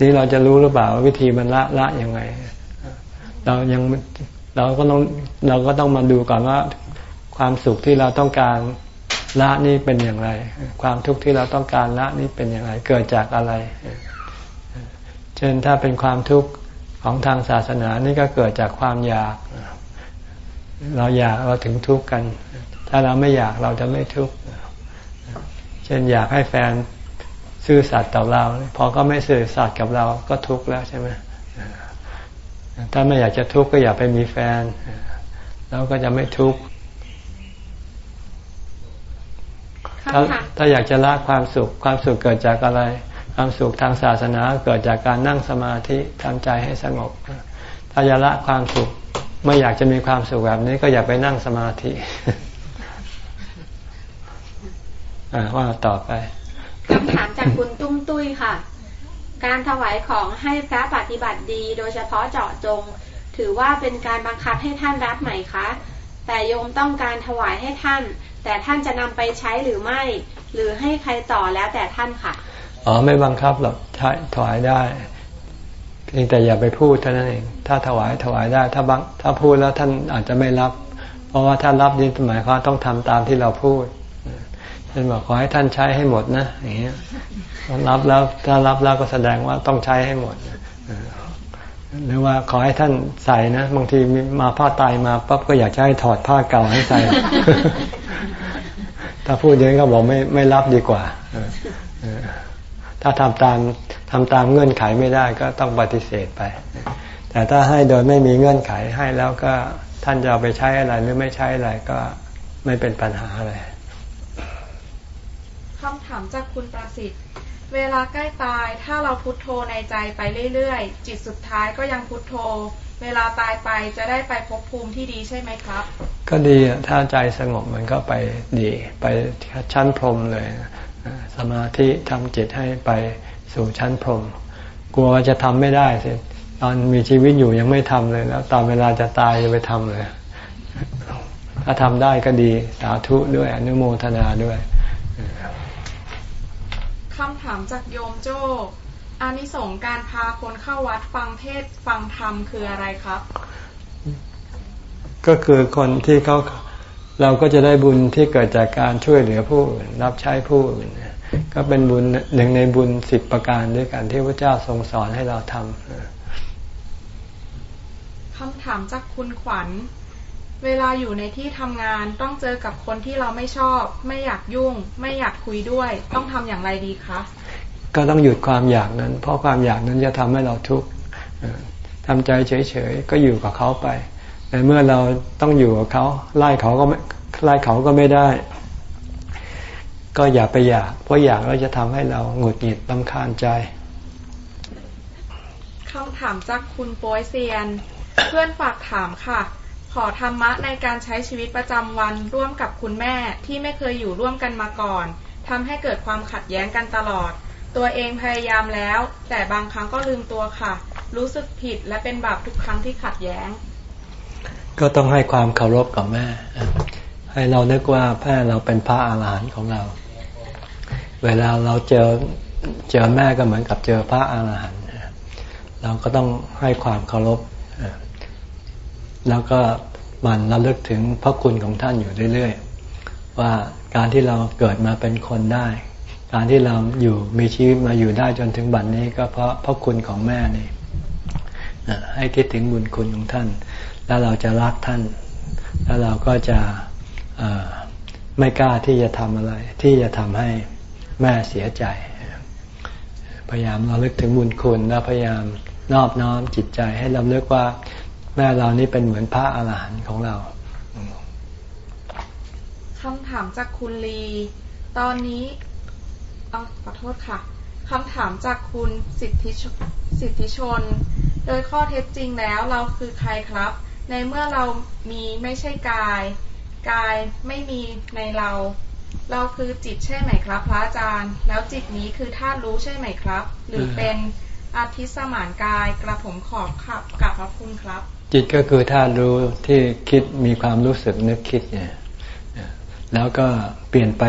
นี่เราจะรู้หรือเปล่าวิธีมันละละยังไง เรายังเราก็ต้องเราก็ต้องมาดูก่อนว่า ความสุขที่เราต้องการละนี่เป็นอย่างไร ความทุกข์ที่เราต้องการละนี่เป็นอย่างไร เกิดจากอะไร เช่นถ้าเป็นความทุกข์ ของทางศาสนานี่ก็เกิดจากความอยาก เราอยากเราถึงทุกข์กัน ถ้าเราไม่อยากเราจะไม่ทุกข์เช่นอยากให้แฟนซื่อสัตย์ต่อเราพอก็ไม่ซื่อสัตย์กับเราก็ทุกข์แล้วใช่ไหมถ้าไม่อยากจะทุกข์ก็อย่าไปมีแฟน แล้วก็จะไม่ทุกข์ถ้าถ้าอยากจะละความสุขความสุขเกิดจากอะไร ความสุขทางศาสนาเกิดจากการนั่งสมาธิทำใจให้สงบ ถ้าจะละความสุขไม่อยากจะมีความสุขแบบนี้ก็อย่าไปนั่งสมาธิว่าต่อไปคำถามจากคุณตุ้มตุ้ยค่ะ การถวายของให้พระปฏิบัติดี โดยเฉพาะเจาะจง ถือว่าเป็นการบังคับให้ท่านรับไหมคะ แต่โยมต้องการถวายให้ท่าน แต่ท่านจะนำไปใช้หรือไม่ หรือให้ใครต่อแล้วแต่ท่านค่ะ อ๋อไม่บังคับหรอกถวายได้เพียงแต่อย่าไปพูดเท่านั้นเอง ถ้าถวายถวายได้ ถ้าบังถ้าพูดแล้วท่านอาจจะไม่รับ เพราะว่าถ้ารับนี่หมายความต้องทำตามที่เราพูดท่านบอกขอให้ท่านใช้ให้หมดนะอย่างเงี้ยรับแล้วถ้ารับแล้วก็แสดงว่าต้องใช้ให้หมดหรือว่าขอให้ท่านใส่นะบางทีมาผ้าตายมาปั๊บก็อยากจะให้ถอดผ้าเก่าให้ใส่ ถ้าพูดอย่างนี้ก็บอกไม่ไม่รับดีกว่า ถ้าทำตามทำตามเงื่อนไขไม่ได้ก็ต้องปฏิเสธไป แต่ถ้าให้โดยไม่มีเงื่อนไขให้แล้วก็ท่านจะเอาไปใช้อะไรหรือไม่ใช้อะไรก็ไม่เป็นปัญหาอะไรคำถามจากคุณประสิทธิ์ เวลาใกล้ตายถ้าเราพุโทโธในใจไปเรื่อย ๆ จิตสุดท้ายก็ยังพุโทโธ เวลาตายไปจะได้ไปพบภูมิที่ดีใช่ไหมครับ ก็ดีถ้าใจสงบมันก็ไปดี ไปชั้นพรมเลย สมาธิทำจิตให้ไปสู่ชั้นพรมกลัวว่าจะทำไม่ได้สิตอนมีชีวิตอยู่ยังไม่ทำเลยแล้ว ตอนเวลาจะตายจะไปทำเลย ถ้าทำได้ก็ดีสาธุด้วยอนุโมทนาด้วยคำถามจากโยมโจ้อานิสงส์การพาคนเข้าวัดฟังเทศฟังธรรมคืออะไรครับ ก็คือคนที่เขา เราก็จะได้บุญที่เกิดจากการช่วยเหลือผู้อื่นรับใช้ผู้อื่นก็เป็นบุญหนึ่งในบุญสิบประการด้วยกันที่พระเจ้าทรงสอนให้เราทำคำถามจากคุณขวัญ เวลาอยู่ในที่ทำงานต้องเจอกับคนที่เราไม่ชอบ ไม่อยากยุ่ง ไม่อยากคุยด้วย ต้องทำอย่างไรดีคะก็ต้องหยุดความอยากนั้น เพราะความอยากนั้นจะทำให้เราทุกข์ทำใจเฉยๆก็อยู่กับเขาไป แต่เมื่อเราต้องอยู่กับเขาไล่เขาก็ไม่ไล่เขาก็ไม่ได้ ก็อย่าไปอยาก เพราะอยากเราจะทำให้เราหงุดหงิดลำคาญใจคำถามจากคุณโป้ยเซียน เพื่อนฝากถามค่ะ ขอธรรมะในการใช้ชีวิตประจำวันร่วมกับคุณแม่ที่ไม่เคยอยู่ร่วมกันมาก่อนทำให้เกิดความขัดแย้งกันตลอด ตัวเองพยายามแล้ว แต่บางครั้งก็ลืมตัวค่ะ รู้สึกผิดและเป็นบาปทุกครั้งที่ขัดแย้ง ก็ต้องให้ความเคารพกับแม่ ให้เรานึกว่าแม่เราเป็นพระอาหารหันต์ของเรา เวลาเราเจอเจอแม่ก็เหมือนกับเจอพระอาหารหันต์เราก็ต้องให้ความเคารพแล้วก็มันระลึกถึงพระคุณของท่านอยู่เรื่อยๆว่าการที่เราเกิดมาเป็นคนได้ การที่เราอยู่มีชีวิตมาอยู่ได้จนถึงบัดนนี้ก็เพราะพระคุณของแม่นี่ให้คิดถึงบุญคุณของท่าน แล้วเราจะรักท่าน แล้วเราก็จะไม่กล้าที่จะทำอะไร ที่จะทำให้แม่เสียใจ พยายามเราลึกถึงบุญคุณแล้วพยายามนอบน้อมจิตใจให้เราเลือกว่าแม่เรานี่เป็นเหมือนพระอาหารหันต์ของเราคำถามจากคุณลี ตอนนี้อขอโทษค่ะคำถามจากคุณสิทธิสิทธิชน โดยข้อเท็จจริงแล้วเราคือใครครับ ในเมื่อเรามีไม่ใช่กาย กายไม่มีในเรา เราคือจิตใช่ไหมครับ พระอาจารย์ แล้วจิตนี้คือธาตุรู้ใช่ไหมครับ หรือเป็นอาทิสมานกายกระผมขอบขับกับพระคุณครับ จิตก็คือธาตุรู้ที่คิดมีความรู้สึกนึกคิดเนี่ยแล้วก็เปลี่ยนไป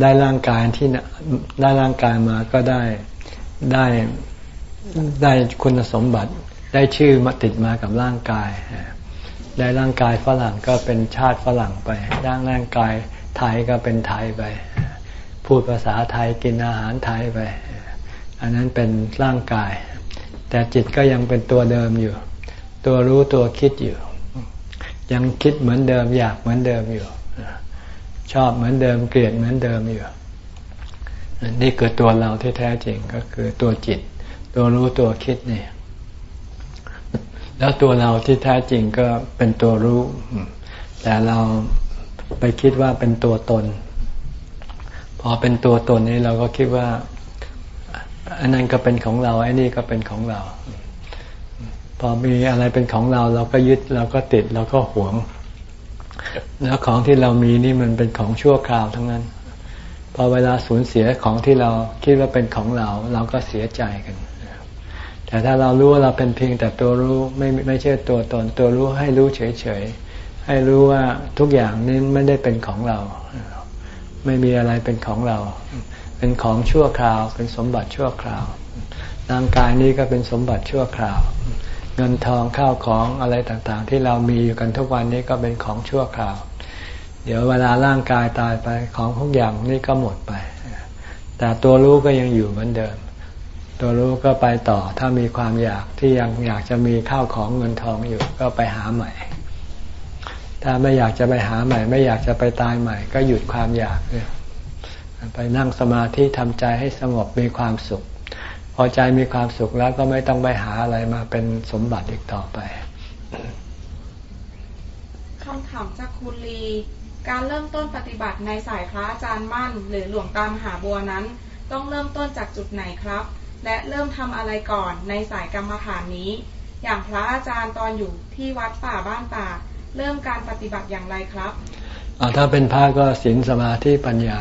ได้ร่างกายที่ได้ร่างกายมาก็ได้ได้ได้คุณสมบัติได้ชื่อมาติดมากับร่างกาย ได้ร่างกายฝรั่งก็เป็นชาติฝรั่งไปร่างร่างกายไทยก็เป็นไทยไป พูดภาษาไทยกินอาหารไทยไป อันนั้นเป็นร่างกาย แต่จิตก็ยังเป็นตัวเดิมอยู่ ตัวรู้ตัวคิดอยู่ ยังคิดเหมือนเดิมอยากเหมือนเดิมอยู่ ชอบเหมือนเดิมเกลียดเหมือนเดิมอยู่นี่คือตัวเราที่แท้จริงก็คือตัวจิต ตัวรู้ตัวคิดเนี่ย แล้วตัวเราที่แท้จริงก็เป็นตัวรู้ แต่เราไปคิดว่าเป็นตัวตน พอเป็นตัวตนนี้เราก็คิดว่า อันนั้นก็เป็นของเราไอ้นี่ก็เป็นของเรา พอมีอะไรเป็นของเรา เราก็ยึดเราก็ติดเราก็หวง แล้วของที่เรามีนี่มันเป็นของชั่วคราวทั้งนั้น พอเวลาสูญเสียของที่เราคิดว่าเป็นของเรา เราก็เสียใจกัน แต่ถ้าเรารู้ว่าเราเป็นเพียงแต่ตัวรู้ไม่ไม่ใช่ตัวตนตัวรู้ให้รู้เฉยๆให้รู้ว่าทุกอย่างนี้ไม่ได้เป็นของเรา ไม่มีอะไรเป็นของเรา เป็นของชั่วคราว เป็นสมบัติชั่วคราวร่างกายนี้ก็เป็นสมบัติชั่วคราว เงินทองข้าวของอะไรต่างๆ ที่เรามีอยู่กันทุกวันนี้ก็เป็นของชั่วคราว เดี๋ยวเวลาร่างกายตายไปของทุกอย่างนี่ก็หมดไป แต่ตัวรู้ก็ยังอยู่เหมือนเดิม ตัวรู้ก็ไปต่อถ้ามีความอยากที่ยังอยากจะมีข้าวของเงินทองอยู่ก็ไปหาใหม่ ถ้าไม่อยากจะไปหาใหม่ ไม่อยากจะไปตายใหม่ ก็หยุดความอยากเลยไปนั่งสมาธิทำใจให้สงบมีความสุข พอใจมีความสุขแล้วก็ไม่ต้องไปหาอะไรมาเป็นสมบัติอีกต่อไปคำถามจากคุณลี การเริ่มต้นปฏิบัติในสายพระอาจารย์มั่น หรือหลวงตามหาบัวนั้น ต้องเริ่มต้นจากจุดไหนครับ และเริ่มทำอะไรก่อนในสายกรรมฐานนี้ อย่างพระอาจารย์ตอนอยู่ที่วัดป่าบ้านตาเริ่มการปฏิบัติอย่างไรครับถ้าเป็นพระก็ศีลสมาธิปัญญา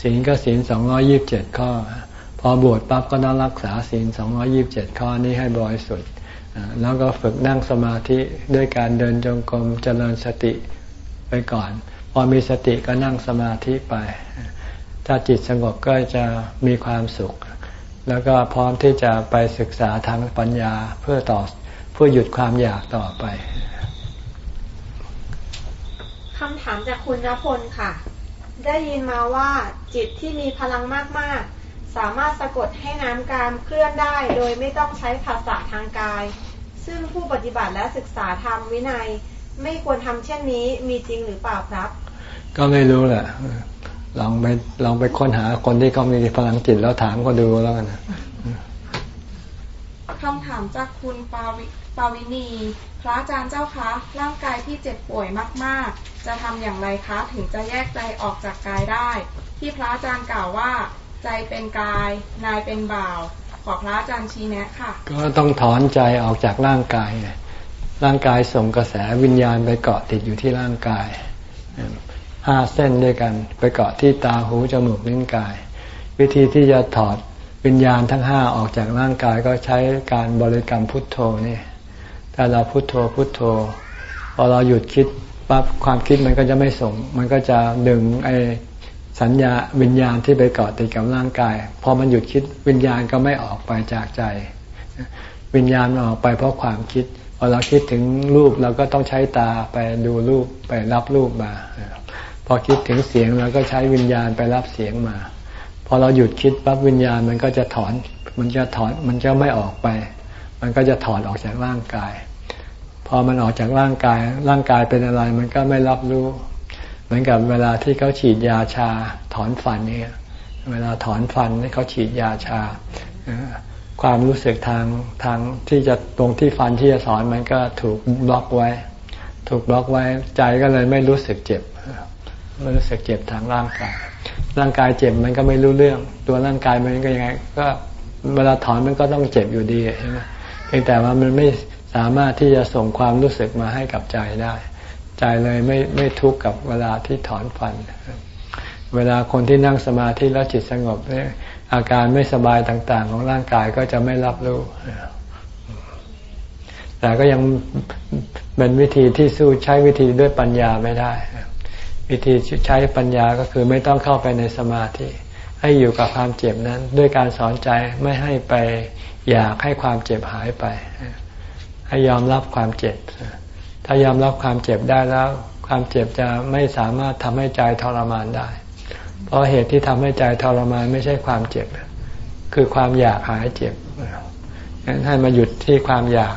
ศีลก็ศีลสองยิบเจ็ดข้อ พอบวชปั๊บก็ต้องรักษาศีลสองยิบเจ็ดข้อนี้ให้บริสุทธิ์แล้วก็ฝึกนั่งสมาธิด้วยการเดินจงกรมเจริญสติไปก่อน พอมีสติก็นั่งสมาธิไป ถ้าจิตสงบก็จะมีความสุข แล้วก็พร้อมที่จะไปศึกษาทางปัญญาเพื่อต่อเพื่อหยุดความอยากต่อไปคำถามจากคุณณพลค่ะ ได้ยินมาว่าจิตที่มีพลังมากๆ สามารถสะกดให้น้ำกามเคลื่อนได้ โดยไม่ต้องใช้ภาษาทางกาย ซึ่งผู้ปฏิบัติและศึกษาธรรมวินัย ไม่ควรทำเช่นนี้มีจริงหรือเปล่าครับ ก็ไม่รู้แหละ ลองไปลองไปค้นหาคนที่เขามีพลังจิตแล้วถามก็ดูแล้วกันคำถามจากคุณปาวิปาวินี พระอาจารย์เจ้าคะร่างกายที่เจ็บป่วยมาก ๆ จะทำอย่างไรคะ ถึงจะแยกใจออกจากกายได้ ที่พระอาจารย์กล่าวว่า ใจเป็นกาย นายเป็นบ่าว ขอพระอาจารย์ชี้แนะค่ะ ก็ต้องถอนใจออกจากร่างกายร่างกายส่งกระแสวิญญาณไปเกาะติดอยู่ที่ร่างกาย ห้าเส้นด้วยกัน ไปเกาะที่ตาหูจมูกลิ้นกาย วิธีที่จะถอดวิญญาณทั้งห้าออกจากร่างกายก็ใช้การบริกรรมพุทโธนี่ถ้าเราพุทโธพุทโธพอเราหยุดคิดปั๊บความคิดมันก็จะไม่ส่ง มันก็จะดึงไอ้สัญญาวิญญาณที่ไปเกาะติดกับร่างกายพอมันหยุดคิดวิญญาณก็ไม่ออกไปจากใจ วิญญาณออกไปเพราะความคิดพอเราคิดถึงรูปเราก็ต้องใช้ตาไปดูรูปไปรับรูปมา พอคิดถึงเสียงเราก็ใช้วิญญาณไปรับเสียงมา พอเราหยุดคิดปั๊บวิญญาณมันก็จะถอน มันจะถอน มันจะไม่ออกไป มันก็จะถอนออกจากร่างกาย พอมันออกจากร่างกาย ร่างกายเป็นอะไร มันก็ไม่รับรู้ เหมือนกับเวลาที่เขาฉีดยาชาถอนฟันเนี่ย เวลาถอนฟันเขาฉีดยาชา ความรู้สึกทางทางที่จะตรงที่ฟันที่จะถอนมันก็ถูกบล็อกไว้ ถูกบล็อกไว้ใจก็เลยไม่รู้สึกเจ็บ รู้สึกเจ็บทางร่างกาย ร่างกายเจ็บมันก็ไม่รู้เรื่อง ตัวร่างกายมันก็ยังไง ก็เวลาถอนมันก็ต้องเจ็บอยู่ดีใช่ไหมเพียงแต่ว่ามันไม่สามารถที่จะส่งความรู้สึกมาให้กับใจได้ ใจเลยไม่ไม่ทุกข์กับเวลาที่ถอนฟัน เวลาคนที่นั่งสมาธิแล้วจิตสงบเนี่ยอาการไม่สบายต่างๆ ของร่างกายก็จะไม่รับรู้ แต่ก็ยังเป็นวิธีที่สู้ใช้วิธีด้วยปัญญาไม่ได้ วิธีใช้ปัญญาก็คือไม่ต้องเข้าไปในสมาธิ ให้อยู่กับความเจ็บนั้น ด้วยการสอนใจไม่ให้ไปอยากให้ความเจ็บหายไป ให้ยอมรับความเจ็บ ถ้ายอมรับความเจ็บได้แล้ว ความเจ็บจะไม่สามารถทำให้ใจทรมานได้ เพราะเหตุที่ทำให้ใจทรมานไม่ใช่ความเจ็บ คือความอยากหายเจ็บงั้นให้มาหยุดที่ความอยาก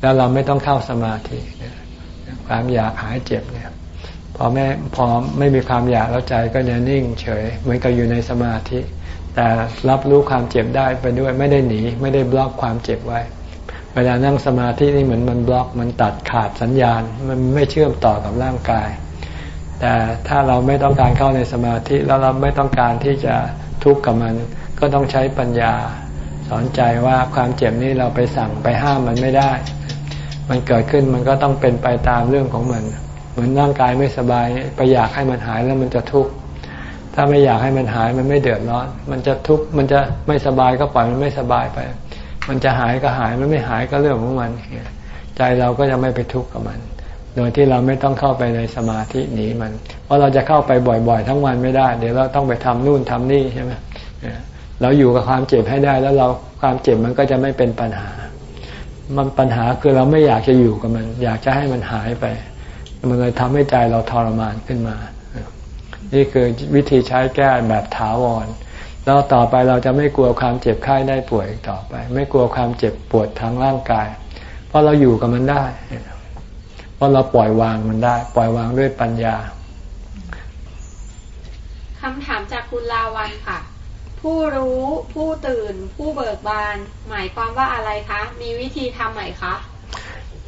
แล้วเราไม่ต้องเข้าสมาธิความอยากหายเจ็บเนี่ย พอแม่พอไม่มีความอยากแล้วใจก็จะนิ่งเฉย เหมือนกับอยู่ในสมาธิ แต่รับรู้ความเจ็บได้ไปด้วยไม่ได้หนี ไม่ได้บล็อกความเจ็บไว้ เวลานั่งสมาธินี่เหมือนมันบล็อกมันตัดขาดสัญญาณ มันไม่เชื่อมต่อกับร่างกาย แต่ถ้าเราไม่ต้องการเข้าในสมาธิแล้วเราไม่ต้องการที่จะทุกข์กับมัน ก็ต้องใช้ปัญญา สอนใจว่าความเจ็บนี้เราไปสั่งไปห้ามมันไม่ได้ มันเกิดขึ้นมันก็ต้องเป็นไปตามเรื่องของมัน เหมือนร่างกายไม่สบายไปอยากให้มันหายแล้วมันจะทุกข์ถ้าไม่อยากให้มันหายมันไม่เดือดร้อน มันจะทุกข์มันจะไม่สบายก็ปล่อยมันไม่สบายไป มันจะหายก็หายมันไม่หายก็เรื่องของมันใจเราก็จะไม่ไปทุกข์กับมัน โดยที่เราไม่ต้องเข้าไปในสมาธิหนีมัน เพราะเราจะเข้าไปบ่อยๆ ทั้งวันไม่ได้ เดี๋ยวเราต้องไปทำนู่นทำนี่ใช่ไหมเราอยู่กับความเจ็บให้ได้แล้วเราความเจ็บมันก็จะไม่เป็นปัญหา มันปัญหาคือเราไม่อยากจะอยู่กับมัน อยากจะให้มันหายไป มันเลยทำให้ใจเราทรมานขึ้นมา นี่คือวิธีใช้แก้แบบถาวร แล้วต่อไปเราจะไม่กลัวความเจ็บไข้ได้ป่วยต่อไป ไม่กลัวความเจ็บปวดทางร่างกาย เพราะเราอยู่กับมันได้ เพราะเราปล่อยวางมันได้ ปล่อยวางด้วยปัญญาคำถามจากคุณลาวันค่ะ ผู้รู้ผู้ตื่น ผู้เบิกบาน หมายความว่าอะไรคะ มีวิธีทำไหมคะ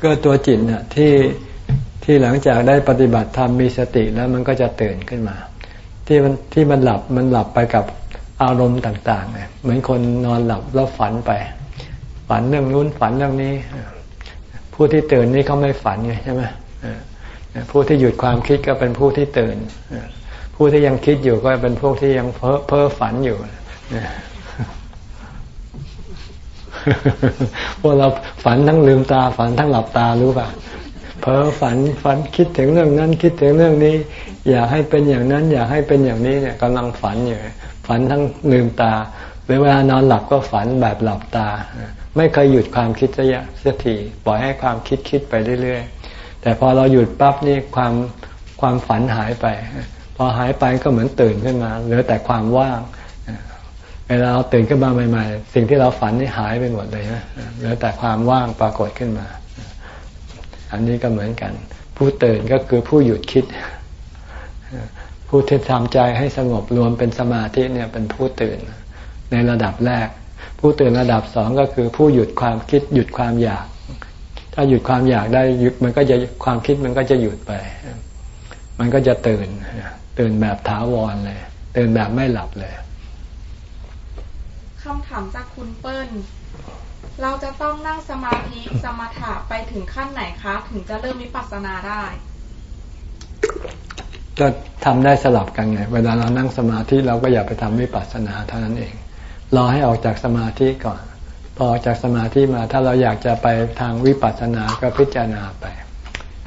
ก็ตัวจิตเนี่ยที่ ที่หลังจากได้ปฏิบัติธรรมมีสติแล้วมันก็จะตื่นขึ้นมา ที่มันที่มันหลับมันหลับไปกับอารมณ์ต่างๆเนี่ยเหมือนคนนอนหลับแล้วฝันไป ฝันเรื่องนู้นฝันเรื่องนี้ ผู้ที่ตื่นนี่เขาไม่ฝันไงใช่ไหมผู้ที่หยุดความคิดก็เป็นผู้ที่ตื่น ผู้ที่ยังคิดอยู่ก็เป็นพวกที่ยังเพ้อเพ้อฝันอยู่พวกเราฝันทั้งลืมตาฝันทั้งหลับตารู้ป่ะ เพ้อฝันฝันคิดถึงเรื่องนั้นคิดถึงเรื่องนี้ อยากให้เป็นอย่างนั้น อยากให้เป็นอย่างนี้เนี่ยกำลังฝันอยู่ฝันทั้งลืมตาเวลานอนหลับก็ฝันแบบหลับตา ไม่เคยหยุดความคิดสักทีปล่อยให้ความคิดคิดไปเรื่อยๆ แต่พอเราหยุดปั๊บนี่ความความฝันหายไป พอหายไปก็เหมือนตื่นขึ้นมาเหลือแต่ความว่างเวลาเราตื่นขึ้นมาใหม่ ๆ สิ่งที่เราฝันนี่หายไปหมดเลยนะเหลือแต่ความว่างปรากฏขึ้นมา อันนี้ก็เหมือนกัน ผู้ตื่นก็คือผู้หยุดคิด ผู้ที่ทำใจให้สงบรวมเป็นสมาธิเนี่ยเป็นผู้ตื่นในระดับแรก ผู้ตื่นระดับสองก็คือผู้หยุดความคิด หยุดความอยาก ถ้าหยุดความอยากได้หยุดมันก็จะความคิดมันก็จะหยุดไป มันก็จะตื่น ตื่นแบบถาวรเลย ตื่นแบบไม่หลับเลยคำถามจากคุณเปิ้ล เราจะต้องนั่งสมาธิสมถะไปถึงขั้นไหนคะ ถึงจะเริ่มวิปัสสนาได้ ก็ทำได้สลับกันไง เวลาเรานั่งสมาธิเราก็อย่าไปทำวิปัสสนาเท่านั้นเองรอให้ออกจากสมาธิก่อน พอออกจากสมาธิมา ถ้าเราอยากจะไปทางวิปัสสนาก็พิจารณาไป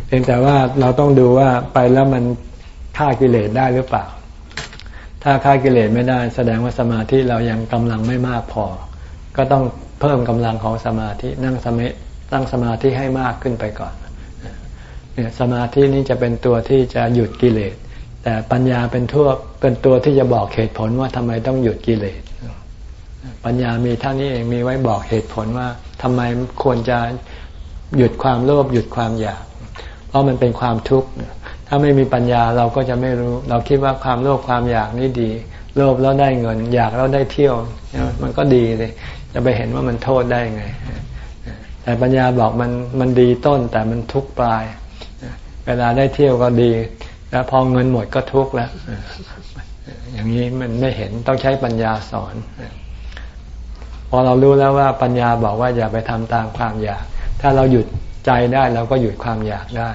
เพียงแต่ว่าเราต้องดูว่าไปแล้วมันฆ่ากิเลสได้หรือเปล่า ถ้าฆ่ากิเลสไม่ได้ แสดงว่าสมาธิเรายังกำลังไม่มากพอ ก็ต้อง เพิ่มกำลังของสมาธินั่งสมาตั้งสมาธิให้มากขึ้นไปก่อนเนี่ยสมาธินี้จะเป็นตัวที่จะหยุดกิเลส แต่ปัญญาเป็นทั่วเป็นตัวที่จะบอกเหตุผลว่าทำไมต้องหยุดกิเลส ปัญญามีท่านี้เองมีไว้บอกเหตุผลว่าทำไมควรจะหยุดความโลภหยุดความอยาก เพราะมันเป็นความทุกข์ถ้าไม่มีปัญญาเราก็จะไม่รู้ เราคิดว่าความโลภความอยากนี่ดี โลภแล้วได้เงิน อยากแล้วได้เที่ยว มันก็ดีเลย จะไปเห็นว่ามันโทษได้ไง แต่ปัญญาบอกมันมันดีต้นแต่มันทุกปลาย เวลาได้เที่ยวก็ดี แล้วพอเงินหมดก็ทุกข์แล้ว อย่างนี้มันไม่เห็นต้องใช้ปัญญาสอน พอเรารู้แล้วว่าปัญญาบอกว่าอย่าไปทำตามความอยาก ถ้าเราหยุดใจได้เราก็หยุดความอยากได้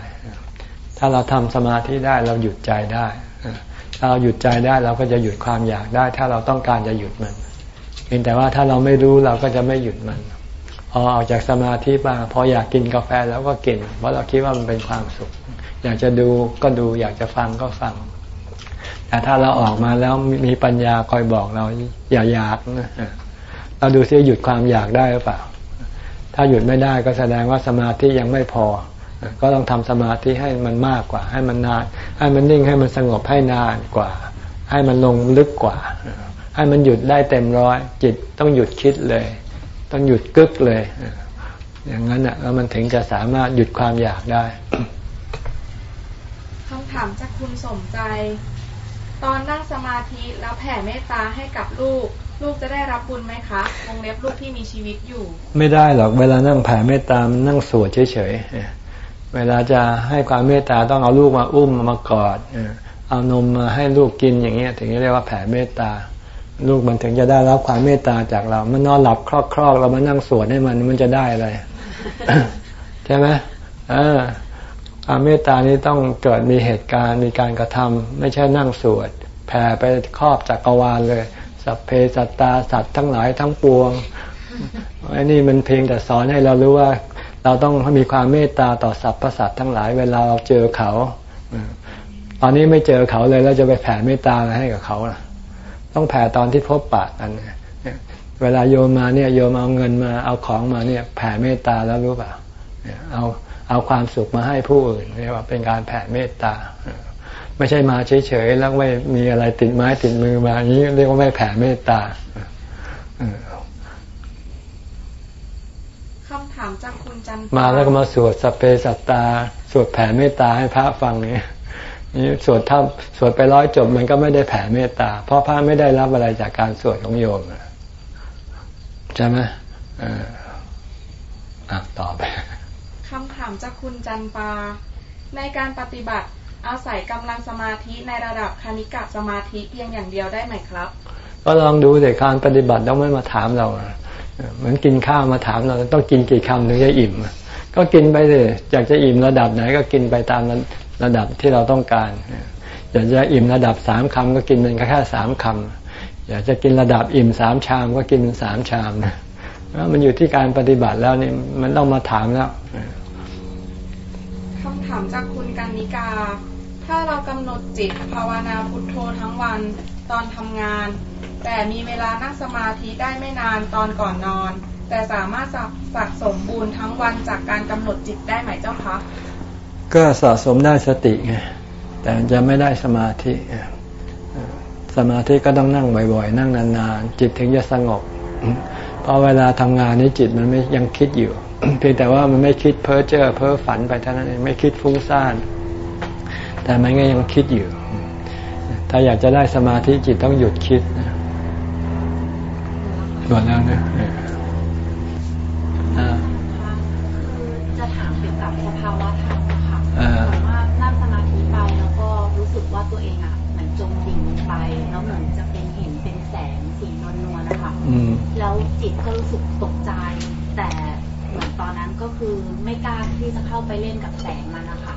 ถ้าเราทำสมาธิได้เราหยุดใจได้ ถ้าเราหยุดใจได้เราก็จะหยุดความอยากได้ ถ้าเราต้องการจะหยุดมัน เพียงแต่ว่าถ้าเราไม่รู้เราก็จะไม่หยุดมันพอออกจากสมาธิมาพออยากกินกาแฟแล้วก็กิน เพราะเราคิดว่ามันเป็นความสุข อยากจะดูก็ดูอยากจะฟังก็ฟัง แต่ถ้าเราออกมาแล้วมีปัญญาคอยบอกเรา อย่าอยากนะเราดูซิหยุดความอยากได้หรือเปล่า ถ้าหยุดไม่ได้ก็แสดงว่าสมาธิยังไม่พอ ก็ต้องทำสมาธิให้มันมากกว่า ให้มันนาน ให้มันนิ่งให้มันสงบให้นานกว่า ให้มันลงลึกกว่า ให้มันหยุดได้เต็มร้อย จิตต้องหยุดคิดเลย ต้องหยุดกึกเลย อย่างนั้นอะแล้วมันถึงจะสามารถหยุดความอยากได้คำถามจากคุณสมใจ ตอนนั่งสมาธิแล้วแผ่เมตตาให้กับลูกลูกจะได้รับบุญไหมคะวงเล็บลูกที่มีชีวิตอยู่ ไม่ได้หรอกเวลานั่งแผ่เมตตามันนั่งสวดเฉยๆเวลาจะให้ความเมตตาต้องเอาลูกมาอุ้มมากอดเอานมมาให้ลูกกินอย่างเงี้ย ถึงจะเรียกว่าแผ่เมตตา ลูกมันถึงจะได้รับความเมตตาจากเรา มันนอนหลับคลอกคลอกเรามานั่งสวดให้มันมันจะได้อะไรใช่ไหมเออความเมตตานี้ต้องเกิดมีเหตุการณ์มีการกระทำไม่ใช่นั่งสวดแผ่ไปครอบจักรวาลเลย สัพเพสัตตาสัตว์ทั้งหลายทั้งปวงอันนี้มันเพียงแต่สอนให้เรารู้ว่า เราต้องมีความเมตตาต่อสรรพสัตว์ทั้งหลายเวลาเราเจอเขา ตอนนี้ไม่เจอเขาเลยเราจะไปแผ่เมตตาอะไรให้กับเขาล่ะ ต้องแผ่ตอนที่พบปะกันเวลาโยมมาเนี่ยโยมเอาเงินมาเอาของมาเนี่ยแผ่เมตตาแล้วรู้เปล่าเอาเอาความสุขมาให้ผู้อื่นเรียกว่าเป็นการแผ่เมตตา ไม่ใช่มาเฉยๆแล้วไม่มีอะไรติดไม้ติดมือมาอย่างนี้เรียกว่าไม่แผ่เมตตาคำถามจากคุณจันมาแล้วก็มาสวดสเปสัตตา สวดแผ่เมตตาให้พระฟังนี่ นี่สวดถ้าสวดไปร้อยจบมันก็ไม่ได้แผ่เมตตา เพราะพระไม่ได้รับอะไรจากการสวดของโยมใช่ไหมอ่าต่อไปคำถามจากคุณจันปา ในการปฏิบัติอาศัยกำลังสมาธิในระดับคณิกะสมาธิเพียงอย่างเดียวได้ไหมครับ ก็ลองดูแต่การปฏิบัติต้องไม่มาถามเราเหมือนกินข้าวมาถามเราต้องกินกี่คำถึงจะอิ่ม ก็กินไปเลยอยากจะอิ่มระดับไหนก็กินไปตาม ระดับที่เราต้องการ อยากจะอิ่มระดับสามคำก็กินเป็นแค่สามคำอยากจะกินระดับอิ่มสามชามก็กินสามชามนะมันอยู่ที่การปฏิบัติแล้วนี่มันต้องมาถามแล้วคำถามจากคุณกันนิกา ถ้าเรากำหนดจิตภาวนาพุทโธทั้งวันตอนทำงาน แต่มีเวลานั่งสมาธิได้ไม่นานตอนก่อนนอน แต่สามารถสะสมบุญทั้งวันจากการกำหนดจิตได้ไหมเจ้าคะ ก็สะสมได้สติไงแต่จะไม่ได้สมาธิ สมาธิก็ต้องนั่งบ่อยๆ นั่งนานๆ จิตถึงจะสงบ เพอเวลาทำงานนี้จิตมันไม่ยังคิดอยู่ เพียงแต่ว่ามันไม่คิดเพ้อเจ้อเพ้อฝันไปเท่านั้นเองไม่คิดฟุ้งซ่าน แต่มันก็ยังคิดอยู่ ถ้าอยากจะได้สมาธิจิตต้องหยุดคิดนะหมดแล้วนะถามเกี่ยวกับสภาวะธรรมค่ะ ว่านั่งสมาธิไปแล้วก็รู้สึกว่าตัวเองอะเหมือนจมดิ่งไป แล้วเหมือนจะเป็นเห็นเป็นแสงสีนวลนวลนะคะแล้วจิตก็รู้สึกตกใจ แต่เหมือนตอนนั้นก็คือไม่กล้าที่จะเข้าไปเล่นกับแสงมันนะคะ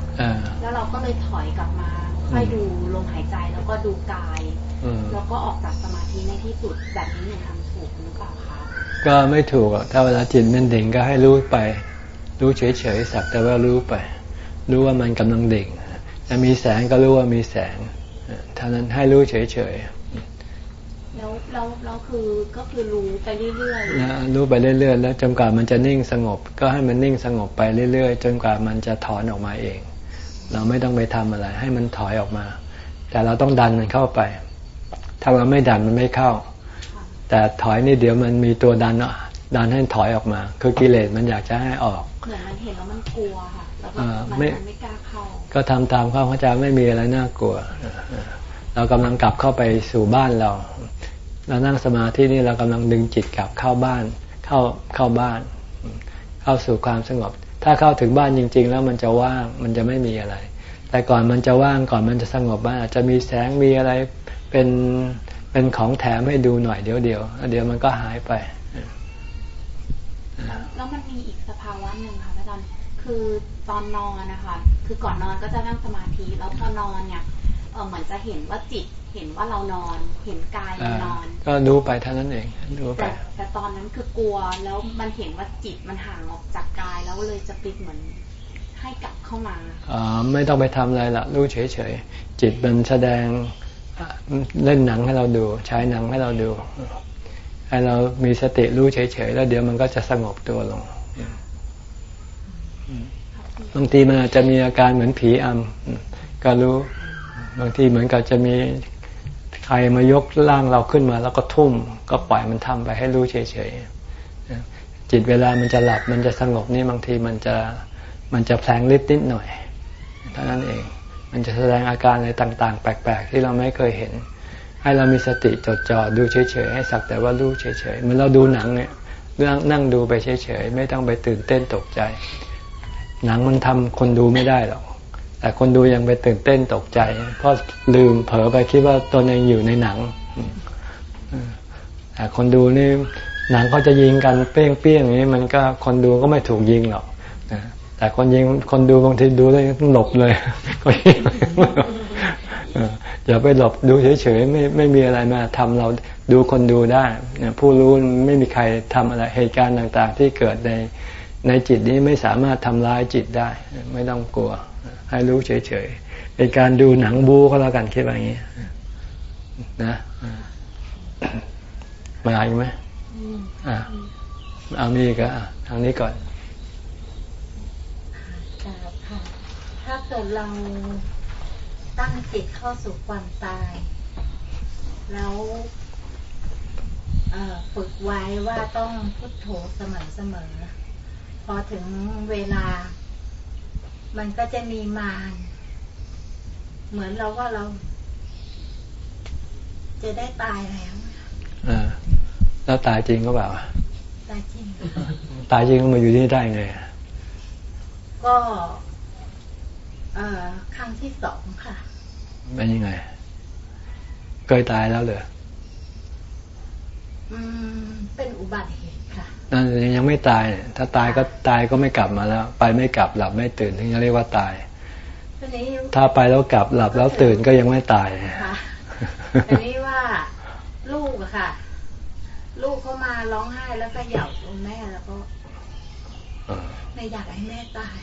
แล้วเราก็เลยถอยกลับมาค่อยดูลมหายใจแล้วก็ดูกายแล้วก็ออกจากสมาธิในที่สุดแบบนี้หนูทำถูกหรือเปล่าคะก็ไม่ถูกอะถ้าเวลาจิตมันดิ่งก็ให้รู้ไป รู้เฉยๆสักแต่ว่ารู้ไป รู้ว่ามันกำลังดิ่งจะมีแสงก็รู้ว่ามีแสงเท่านั้นให้รู้เฉยๆแล้วเราเราคือก็คือรู้ไปเรื่อยๆนะรู้ไปเรื่อยๆ แล้วจนกว่ามันจะนิ่งสงบ ก็ให้มันนิ่งสงบไปเรื่อยๆ จนกว่ามันจะถอนออกมาเอง เราไม่ต้องไปทำอะไร ให้มันถอยออกมา แต่เราต้องดันมันเข้าไป ถ้าเราไม่ดันมันไม่เข้า แต่ถอยนี่เดี๋ยวมันมีตัวดันดันให้ถอยออกมา คือกิเลสมันอยากจะให้ออกเหมือนมันเห็นแล้วมันกลัวค่ะแล้วก็มัน ไม่กล้าเข้าก็ทำตามข้าพเจ้าไม่มีอะไรน่ากลัว เรากำลังกลับเข้าไปสู่บ้านเราเรานั่งสมาธินี่เรากำลังดึงจิตกลับเข้าบ้าน เข้าเข้าบ้าน เข้าสู่ความสงบ ถ้าเข้าถึงบ้านจริง ๆ แล้วมันจะว่างมันจะไม่มีอะไร แต่ก่อนมันจะว่างก่อนมันจะสงบมันอาจจะมีแสงมีอะไรเป็นเป็นของแถมให้ดูหน่อยเดี๋ยวเดียวเดี๋ยวมันก็หายไปแล้วมันมีอีกสภาวะหนึ่งค่ะอาจารย์คือ ตอนนอนนะคะ คือก่อนนอนก็จะนั่งสมาธิ แล้วพอนอนเนี่ยเออเหมือนจะเห็นว่าจิตเห็นว่าเรานอน เห็นกายเรานอน ก็ดูไปเท่านั้นเองดูไปแต่ตอนนั้นคือกลัวแล้วมันเห็นว่าจิตมันห่างออกจากกายแล้วเลยจะปิดเหมือนให้กลับเข้ามาอ๋อไม่ต้องไปทำอะไรละรู้เฉยๆจิตมันแสดงเล่นหนังให้เราดู ใช้หนังให้เราดูให้เรามีสติรู้เฉยๆแล้วเดี๋ยวมันก็จะสงบตัวลง บางทีมันอาจจะมีอาการเหมือนผีอำก็รู้บางทีเหมือนกับจะมีใครมายกร่างเราขึ้นมา แล้วก็ทุ่ม ก็ปล่อยมันทำไปให้รู้เฉยๆจิตเวลามันจะหลับมันจะสงบนี่บางทีมันจะมันจะแผลงฤทธิ์นิดหน่อยเท่านั้นเองมันจะแสดงอาการอะไรต่าง ๆ แปลก ๆ ที่เราไม่เคยเห็น ให้เรามีสติจดจ่อดูเฉยๆให้สักแต่ว่ารู้เฉยๆเหมือนเราดูหนังเนี่ยนั่งดูไปเฉยๆไม่ต้องไปตื่นเต้นตกใจ หนังมันทำคนดูไม่ได้หรอก แต่คนดูยังไปตื่นเต้นตกใจ เพราะลืมเผลอไปคิดว่าตนเองอยู่ในหนังแต่คนดูนี่หนังเขาจะยิงกันเปี้ยงเปี้ยงอย่างนี้มันก็คนดูก็ไม่ถูกยิงหรอกแต่คนยิงคนดูบางทีดูแล้วหลบเลยก็ยิงอย่าไปหลบดูเฉยๆไม่ไม่มีอะไรมาทำเราดูคนดูได้ผู้รู้ไม่มีใครทำอะไรเหตุการณ์ต่าง ๆ ที่เกิดใน ในจิตนี้ไม่สามารถทำร้ายจิตได้ ไม่ต้องกลัว ให้รู้เฉยๆเป็นการดูหนังบูก็แล้วกันคิดว่าอย่างนี้นะมาอีกไหมอ่าเอามีก็ทางนี้ก่อนถ้าเกิดเราตั้งจิตเข้าสู่ความตาย แล้วฝึกไว้ว่าต้องพุทโธเสมอเสมอ พอถึงเวลา มันก็จะมีมารเหมือนเราว่าเรา จะได้ตายแล้วอ่าแล้วตายจริงก็เปล่า ตายจริง ตายจริงมาอยู่ที่นี่ได้ไง ก็เอ่อครั้งที่สองค่ะเป็นยังไง เคยตายแล้วเหรออืม เป็นอุบัติเหตุค่ะ นั่นยังไม่ตาย ถ้าตายก็ตายก็ไม่กลับมาแล้ว ไปไม่กลับหลับไม่ตื่นถึงจะเรียกว่าตาย ถ้าไปแล้วกลับหลับแล้วตื่นก็ยังไม่ตายค่ะอันนี้ว่าลูกอะค่ะ ลูกเขามาร้องไห้แล้วก็หยาบคุณแม่แล้วก็ไม่อยากให้แม่ตาย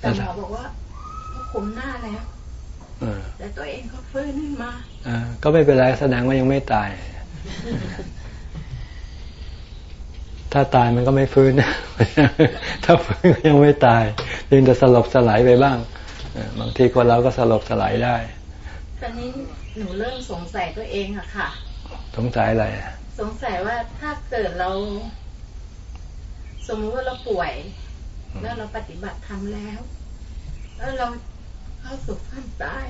แต่หมอบอกว่าคุมหน้าแล้วแต่ตัวเองก็ฟื้นขึ้นมาก็ไม่เป็นไรแสดงว่ายังไม่ตาย ถ้าตายมันก็ไม่ฟื้น ถ้าฟื้นยังไม่ตายยังจะสลบสลายไปบ้าง บางทีคนเราก็สลบสลายได้ ตอนนี้หนูเริ่มสงสัยตัวเองอะค่ะ สงสัยอะไร สงสัยว่าถ้าเกิดเรา สมมติว่าเราป่วย แล้วเราปฏิบัติทำแล้ว แล้วเราเข้าสู่ความตาย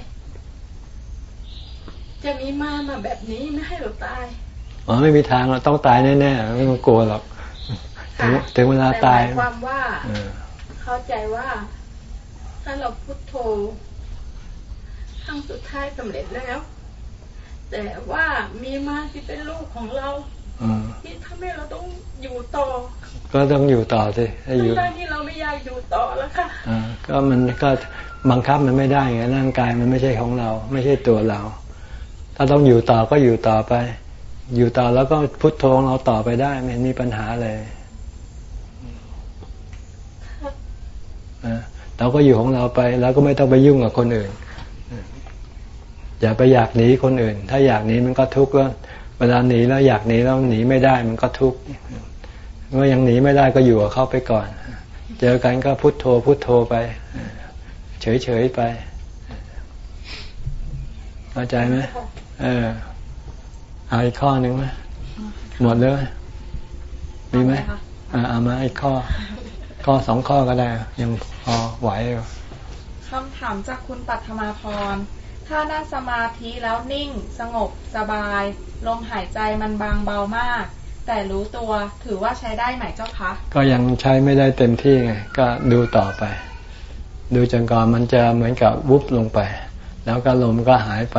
จะมีมามาแบบนี้ไม่ให้เราตายอ๋อไม่มีทางเราต้องตายแน่ๆไม่ต้องกลัวหรอก ถึงถึงเวลาตายความว่าเข้าใจว่า ถ้าเราพุโทโธครั้งสุดท้ายสำเร็จแล้ว แต่ว่ามีมาที่เป็นลูกของเราที่ทำให้เราต้องอยู่ต่อ ก็ต้องอยู่ต่อสิให้อยู่ที่เราไม่อยากอยู่ต่อแล้วค่ะก็มันก็บังคับมันไม่ได้ไงร่างกายมันไม่ใช่ของเรา ไม่ใช่ตัวเรา ถ้าต้องอยู่ต่อก็อยู่ต่อไป อยู่ต่อแล้วก็พุทโธเราต่อไปได้ไม่มีปัญหาเลย เราก็อยู่ของเราไปแล้วก็ไม่ต้องไปยุ่งกับคนอื่น อย่าไปอยากหนีคนอื่น ถ้าอยากหนีมันก็ทุกข์แล้วเวลาหนีแล้วอยากหนีแล้วหนีไม่ได้มันก็ทุกข์เมื่อยังหนีไม่ได้ก็อยู่กับเขาไปก่อน เจอกันก็พุโทโธพุโทโธไป เฉยๆไปเข้าใจไหมเออเอาอีกข้อหนึ่งไหมหมดเลยมีไหมเอามาอีกข้อ ข้อสองข้อก็ได้ ยังพอไหวอยู่คำถามจากคุณปัทมาพร ถ้านั่งสมาธิแล้วนิ่ง สงบ สบาย ลมหายใจมันบางเบามาก แต่รู้ตัวถือว่าใช้ได้ไหมเจ้าคะ ก็ยังใช้ไม่ได้เต็มที่ไง ก็ดูต่อไป ดูจนก่อนมันจะเหมือนกับวุบลงไป แล้วก็ลมก็หายไป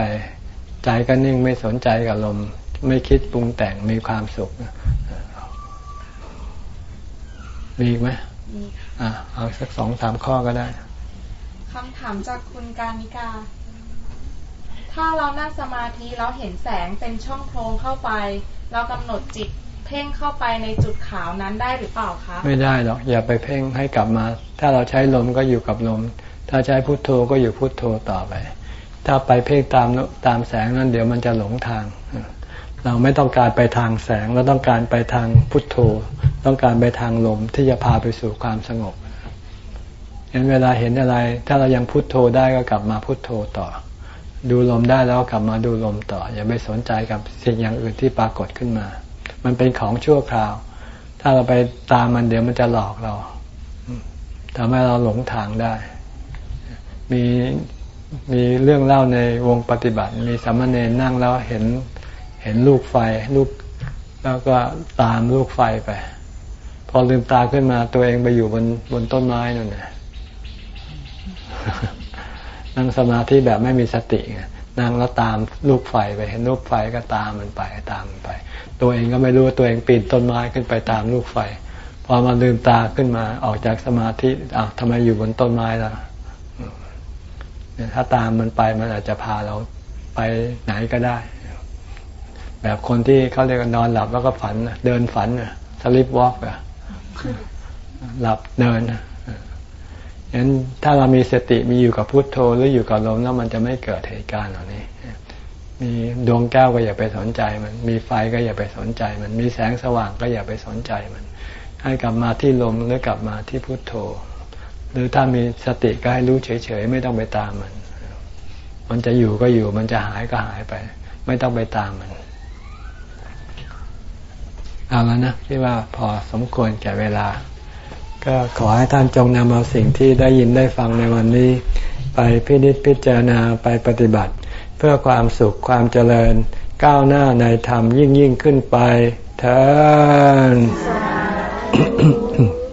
ใจก็นิ่งไม่สนใจกับลม ไม่คิดปรุงแต่งมีความสุขมีอีกไหมมี อ่าเอาสักสองสามข้อก็ได้คำถามจากคุณการนิกา ถ้าเรานั่งสมาธิแล้วเห็นแสงเป็นช่องโพรงเข้าไป เรากำหนดจิตเพ่งเข้าไปในจุดขาวนั้นได้หรือเปล่าคะ ไม่ได้หรอกอย่าไปเพ่งให้กลับมา ถ้าเราใช้ลมก็อยู่กับลม ถ้าใช้พุทโธก็อยู่พุทโธต่อไป ถ้าไปเพ่งตามตามแสงนั้นเดี๋ยวมันจะหลงทาง เราไม่ต้องการไปทางแสงเราต้องการไปทางพุทโธ ต้องการไปทางลมที่จะพาไปสู่ความสงบเห็นเวลาเห็นอะไร ถ้าเรายังพุทโธได้ก็กลับมาพุทโธต่อ ดูลมได้แล้วกลับมาดูลมต่อ อย่าไปสนใจกับสิ่งอย่างอื่นที่ปรากฏขึ้นมา มันเป็นของชั่วคราว ถ้าเราไปตามมันเดี๋ยวมันจะหลอกเราทำให้เราหลงทางได้ มีมีเรื่องเล่าในวงปฏิบัติ มีสามเณรนั่งแล้วเห็น เห็นลูกไฟลูกแล้วก็ตามลูกไฟไป พอลืมตาขึ้นมาตัวเองไปอยู่บนบนต้นไม้นั่นนะนั่งสมาธิแบบไม่มีสตินั่งแล้วตามลูกไฟไปเห็นลูกไฟก็ตามมันไปตามมันไป ตัวเองก็ไม่รู้ตัวเองปีนต้นไม้ขึ้นไปตามลูกไฟ พอมาลืมตาขึ้นมาออกจากสมาธิอ้าวทำไมอยู่บนต้นไม้ล่ะถ้าตามมันไปมันอาจจะพาเราไปไหนก็ได้ แบบคนที่เขาเรียกนอนหลับแล้วก็ฝันเดินฝันสลิปวอล์กหลับเดินงั้นถ้าเรามีสติมีอยู่กับพุโทโธหรืออยู่กับลมแล้วมันจะไม่เกิดเหตุการณ์เหล่านี้ มีดวงแก้วก็อย่าไปสนใจมัน มีไฟก็อย่าไปสนใจมัน มีแสงสว่างก็อย่าไปสนใจมัน ให้กลับมาที่ลมหรือกลับมาที่พุทโธ หรือถ้ามีสติก็ให้รู้เฉยๆไม่ต้องไปตามมัน มันจะอยู่ก็อยู่มันจะหายก็หายไป ไม่ต้องไปตามมัน เอาแล้วนะที่ว่าพอสมควรแก่เวลา ก็ขอให้ท่านจงนำเอาสิ่งที่ได้ยินได้ฟังในวันนี้ ไปพินิจพิจารณาไปปฏิบัติ เพื่อความสุขความเจริญ ก้าวหน้าในธรรมยิ่งยิ่งขึ้นไปเถิด